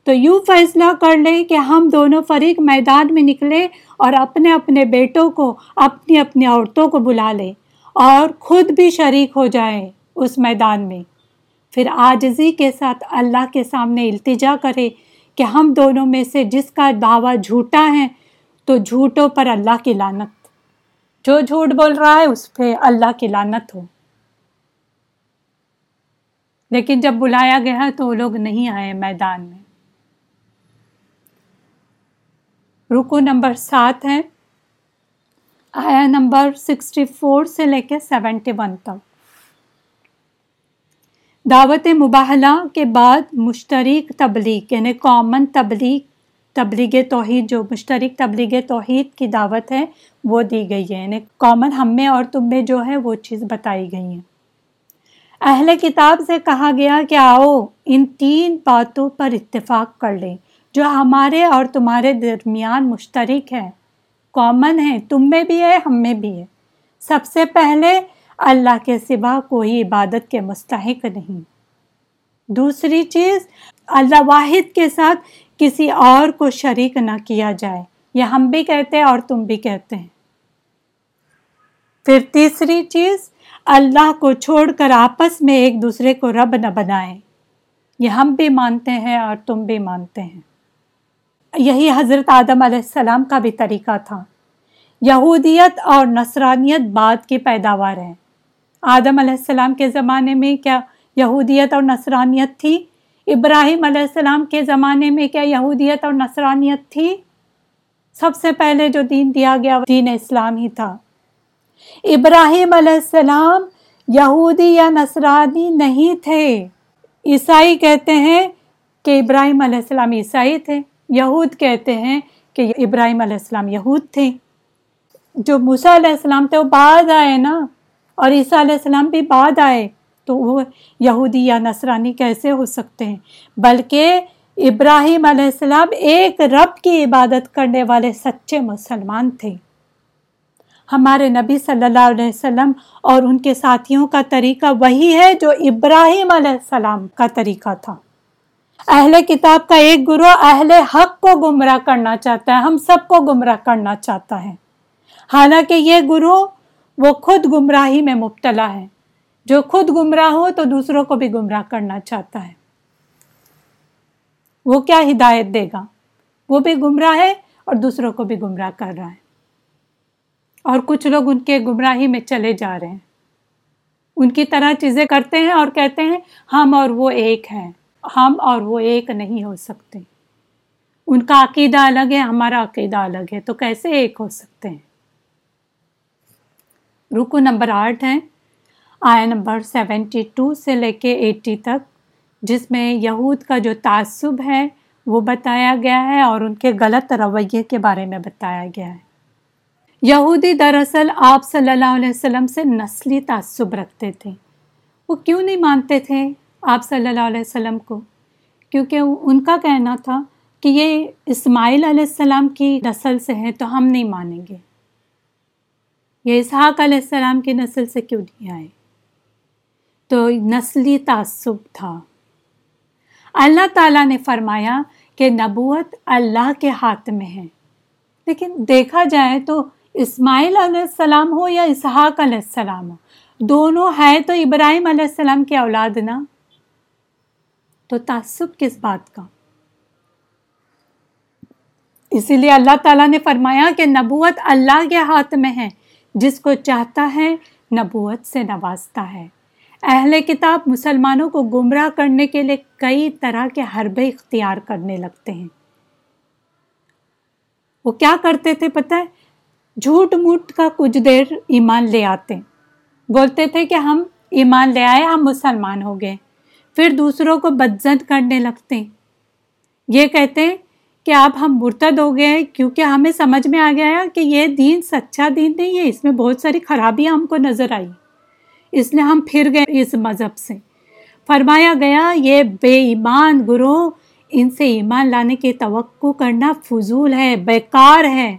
تو یوں فیصلہ کر لیں کہ ہم دونوں فریق میدان میں نکلے اور اپنے اپنے بیٹوں کو، اپنی اپنی عورتوں کو بلا لے اور خود بھی شریک ہو جائیں اس میدان میں۔ پھر آجزی کے ساتھ اللہ کے سامنے التجا کرے کہ ہم دونوں میں سے جس کا دعویٰ جھوٹا ہے تو جھوٹوں پر اللہ کی لانت جو جھوٹ بول رہا ہے اس پہ اللہ کی لانت ہو۔ لیکن جب بلایا گیا تو وہ لوگ نہیں آئے میدان میں۔ رکو نمبر سات ہے آیا نمبر سکسٹی فور سے لے کے سیونٹی ون تک۔ دعوت مباحلہ کے بعد مشترک تبلیغ یعنی کامن تبلیغ تبلیغ توحید، جو مشترک تبلیغ توحید کی دعوت ہے، وہ دی گئی ہے۔ یعنی کامن ہم میں اور تم میں جو ہے، وہ چیز بتائی گئی ہے اہل کتاب سے کہا گیا کہ آؤ ان تین باتوں پر اتفاق کر لیں۔ جو ہمارے اور تمہارے درمیان مشترک ہے کامن ہے تم میں بھی ہے، ہم میں بھی ہے۔ سب سے پہلے اللہ کے سوا کوئی عبادت کے مستحق نہیں۔ دوسری چیز، اللہ واحد کے ساتھ کسی اور کو شریک نہ کیا جائے۔ یہ ہم بھی کہتے ہیں اور تم بھی کہتے ہیں۔ پھر تیسری چیز، اللہ کو چھوڑ کر آپس میں ایک دوسرے کو رب نہ بنائے یہ ہم بھی مانتے ہیں اور تم بھی مانتے ہیں۔ یہی حضرت آدم علیہ السلام کا بھی طریقہ تھا۔ یہودیت اور نصرانیت بعد کی پیداوار ہے۔ آدم علیہ السلام کے زمانے میں کیا یہودیت اور نصرانیت تھی؟ ابراہیم علیہ السلام کے زمانے میں کیا یہودیت اور نصرانیت تھی؟ سب سے پہلے جو دین دیا گیا دین اسلام ہی تھا۔ ابراہیم علیہ السلام یہودی یا نصرانی نہیں تھے۔ عیسائی کہتے ہیں کہ ابراہیم علیہ السلام عیسائی تھے۔ یہود کہتے ہیں کہ ابراہیم علیہ السلام یہود تھے۔ جو موسیٰ علیہ السلام تھے وہ بعد آئے نا، اور عیسیٰ علیہ السلام بھی بعد آئے۔ تو وہ یہودی یا نصرانی کیسے ہو سکتے ہیں؟ بلکہ ابراہیم علیہ السلام ایک رب کی عبادت کرنے والے سچے مسلمان تھے۔ ہمارے نبی صلی اللہ علیہ وسلم اور ان کے ساتھیوں کا طریقہ وہی ہے جو ابراہیم علیہ السلام کا طریقہ تھا۔ اہل کتاب کا ایک گروہ اہل حق کو گمراہ کرنا چاہتا ہے، ہم سب کو گمراہ کرنا چاہتا ہے۔ حالانکہ یہ گروہ وہ خود گمراہی میں مبتلا ہے۔ جو خود گمراہ ہو تو دوسروں کو بھی گمراہ کرنا چاہتا ہے۔ وہ کیا ہدایت دے گا؟ وہ بھی گمراہ ہے اور دوسروں کو بھی گمراہ کر رہا ہے۔ اور کچھ لوگ ان کے گمراہی میں چلے جا رہے ہیں۔ ان کی طرح چیزیں کرتے ہیں اور کہتے ہیں، ہم اور وہ ایک ہیں۔ ہم اور وہ ایک نہیں ہو سکتے۔ ان کا عقیدہ الگ ہے، ہمارا عقیدہ الگ ہے، تو کیسے ایک ہو سکتے ہیں؟ رکو نمبر آٹھ ہے آیا نمبر سیونٹی ٹو سے لے کے ایٹی تک، جس میں یہود کا جو تعصب ہے، وہ بتایا گیا ہے اور ان کے غلط رویے کے بارے میں بتایا گیا ہے۔ یہودی دراصل آپ صلی اللہ علیہ وسلم سے نسلی تعصب رکھتے تھے۔ وہ کیوں نہیں مانتے تھے؟ آپ صلی اللہ علیہ وسلم کو، کیونکہ ان کا کہنا تھا کہ یہ اسماعیل علیہ السلام کی نسل سے ہیں تو ہم نہیں مانیں گے۔ یہ اسحاق علیہ السلام کی نسل سے کیوں نہیں آئے؟ تو نسلی تعصب تھا۔ اللہ تعالیٰ نے فرمایا کہ نبوت اللہ کے ہاتھ میں ہے۔ لیکن دیکھا جائے تو اسماعیل علیہ السلام ہو یا اسحاق علیہ السلام ہو، دونوں ہے تو ابراہیم علیہ السلام کی اولاد نا؟ تو تعصب کس بات کا؟ اسی لیے اللہ تعالیٰ نے فرمایا کہ نبوت اللہ کے ہاتھ میں ہے، جس کو چاہتا ہے نبوت سے نوازتا ہے۔ اہل کتاب مسلمانوں کو گمراہ کرنے کے لیے کئی طرح کے حربے اختیار کرنے لگتے ہیں۔ وہ کیا کرتے تھے پتہ؟ ہے جھوٹ موٹ کا کچھ دیر ایمان لے آتے۔ بولتے تھے کہ ہم ایمان لے آئے، ہم مسلمان ہو گئے۔ پھر دوسروں کو بدزن کرنے لگتے یہ کہتے ہیں کہ آپ ہم مرتد ہو گئے کیونکہ ہمیں سمجھ میں آ گیا کہ یہ دین سچا دین نہیں ہے، اس میں بہت ساری خرابیاں ہم کو نظر آئی اس لیے ہم پھر گئے اس مذہب سے۔ فرمایا گیا، یہ بے ایمان گروہ، ان سے ایمان لانے کی توقع کرنا فضول ہے، بیکار ہے۔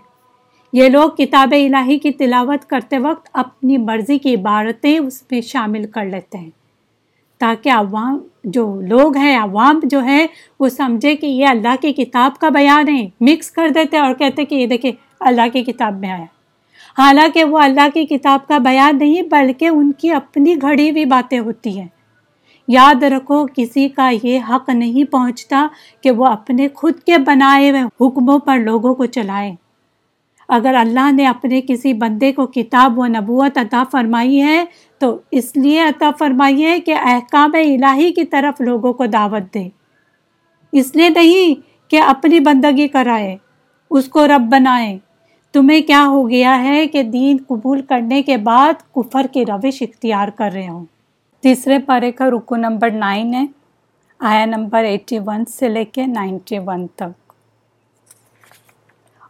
یہ لوگ کتاب الہی کی تلاوت کرتے وقت اپنی مرضی کی عبارتیں اس میں شامل کر لیتے ہیں۔ تاکہ عوام جو لوگ ہیں، عوام جو ہے وہ سمجھے کہ یہ اللہ کی کتاب کا بیان ہے۔ مکس کر دیتے اور کہتے کہ یہ دیکھیں، اللہ کی کتاب میں آیا۔ حالانکہ وہ اللہ کی کتاب کا بیان نہیں، بلکہ ان کی اپنی گھڑی ہوئی باتیں ہوتی ہیں۔ یاد رکھو، کسی کا یہ حق نہیں پہنچتا کہ وہ اپنے خود کے بنائے ہوئے حکموں پر لوگوں کو چلائے۔ اگر اللہ نے اپنے کسی بندے کو کتاب و نبوت عطا فرمائی ہے تو اس لیے عطا فرمائی ہے کہ احکام الہی کی طرف لوگوں کو دعوت دے۔ اس لیے نہیں کہ اپنی بندگی کرائے، اس کو رب بنائے۔ تمہیں کیا ہو گیا ہے کہ دین قبول کرنے کے بعد کفر کی روش اختیار کر رہے ہوں تیسرے پارے کا رکو نمبر نائن ہے، آیا نمبر ایٹی ون سے لے کے نائنٹی ون تک۔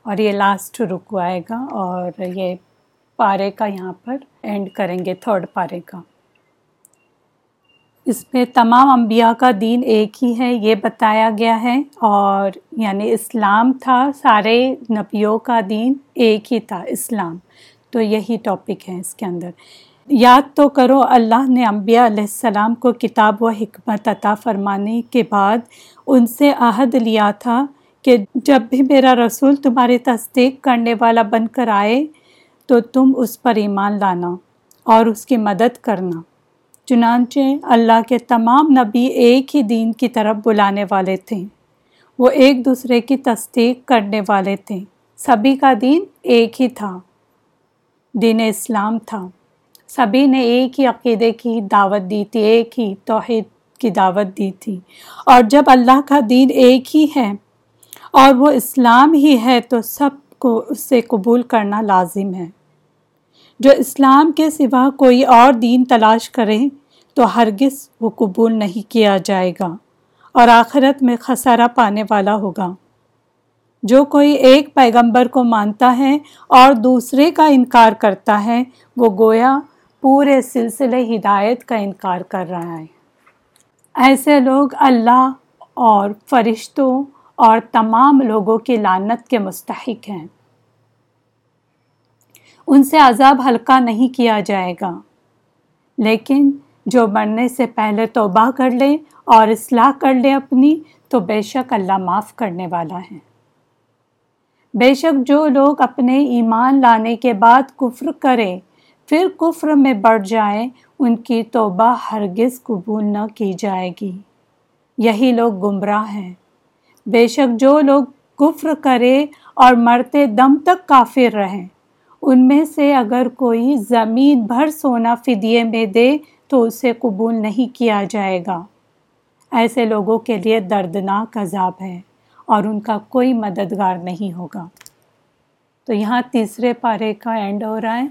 اور یہ لاسٹ رکو آئے گا اور یہ پارے کا یہاں پر اینڈ کریں گے تھرڈ پارے کا۔ اس میں تمام انبیاء کا دین ایک ہی ہے، یہ بتایا گیا ہے۔ اور یعنی اسلام تھا، سارے نبیوں کا دین ایک ہی تھا، اسلام۔ تو یہی ٹاپک ہے اس کے اندر۔ یاد تو کرو، اللہ نے انبیاء علیہ السلام کو کتاب و حکمت عطا فرمانے کے بعد ان سے عہد لیا تھا کہ جب بھی میرا رسول تمہاری تصدیق کرنے والا بن کر آئے تو تم اس پر ایمان لانا اور اس کی مدد کرنا۔ چنانچہ اللہ کے تمام نبی ایک ہی دین کی طرف بلانے والے تھے۔ وہ ایک دوسرے کی تصدیق کرنے والے تھے۔ سبھی کا دین ایک ہی تھا۔ دین اسلام تھا۔ سبھی نے ایک ہی عقیدے کی دعوت دی تھی، ایک ہی توحید کی دعوت دی تھی۔ اور جب اللہ کا دین ایک ہی ہے اور وہ اسلام ہی ہے تو سب کو اس سے قبول کرنا لازم ہے۔ جو اسلام کے سوا کوئی اور دین تلاش کرے تو ہرگز وہ قبول نہیں کیا جائے گا اور آخرت میں خسارہ پانے والا ہوگا۔ جو کوئی ایک پیغمبر کو مانتا ہے اور دوسرے کا انکار کرتا ہے، وہ گویا پورے سلسلے ہدایت کا انکار کر رہا ہے۔ ایسے لوگ اللہ اور فرشتوں اور تمام لوگوں کی لانت کے مستحق ہیں۔ ان سے عذاب ہلکا نہیں کیا جائے گا۔ لیکن جو مرنے سے پہلے توبہ کر لے اور اصلاح کر لے اپنی، تو بے شک اللہ معاف کرنے والا ہے۔ بے شک جو لوگ اپنے ایمان لانے کے بعد کفر کرے، پھر کفر میں بڑھ جائیں ان کی توبہ ہرگز قبول نہ کی جائے گی۔ یہی لوگ گمراہ ہیں۔ بے شک جو لوگ کفر کرے اور مرتے دم تک کافر رہیں، ان میں سے اگر کوئی زمین بھر سونا فدیے میں دے تو اسے قبول نہیں کیا جائے گا۔ ایسے لوگوں کے لیے دردناک عذاب ہے اور ان کا کوئی مددگار نہیں ہوگا۔ تو یہاں تیسرے پارے کا اینڈ ہو رہا ہے۔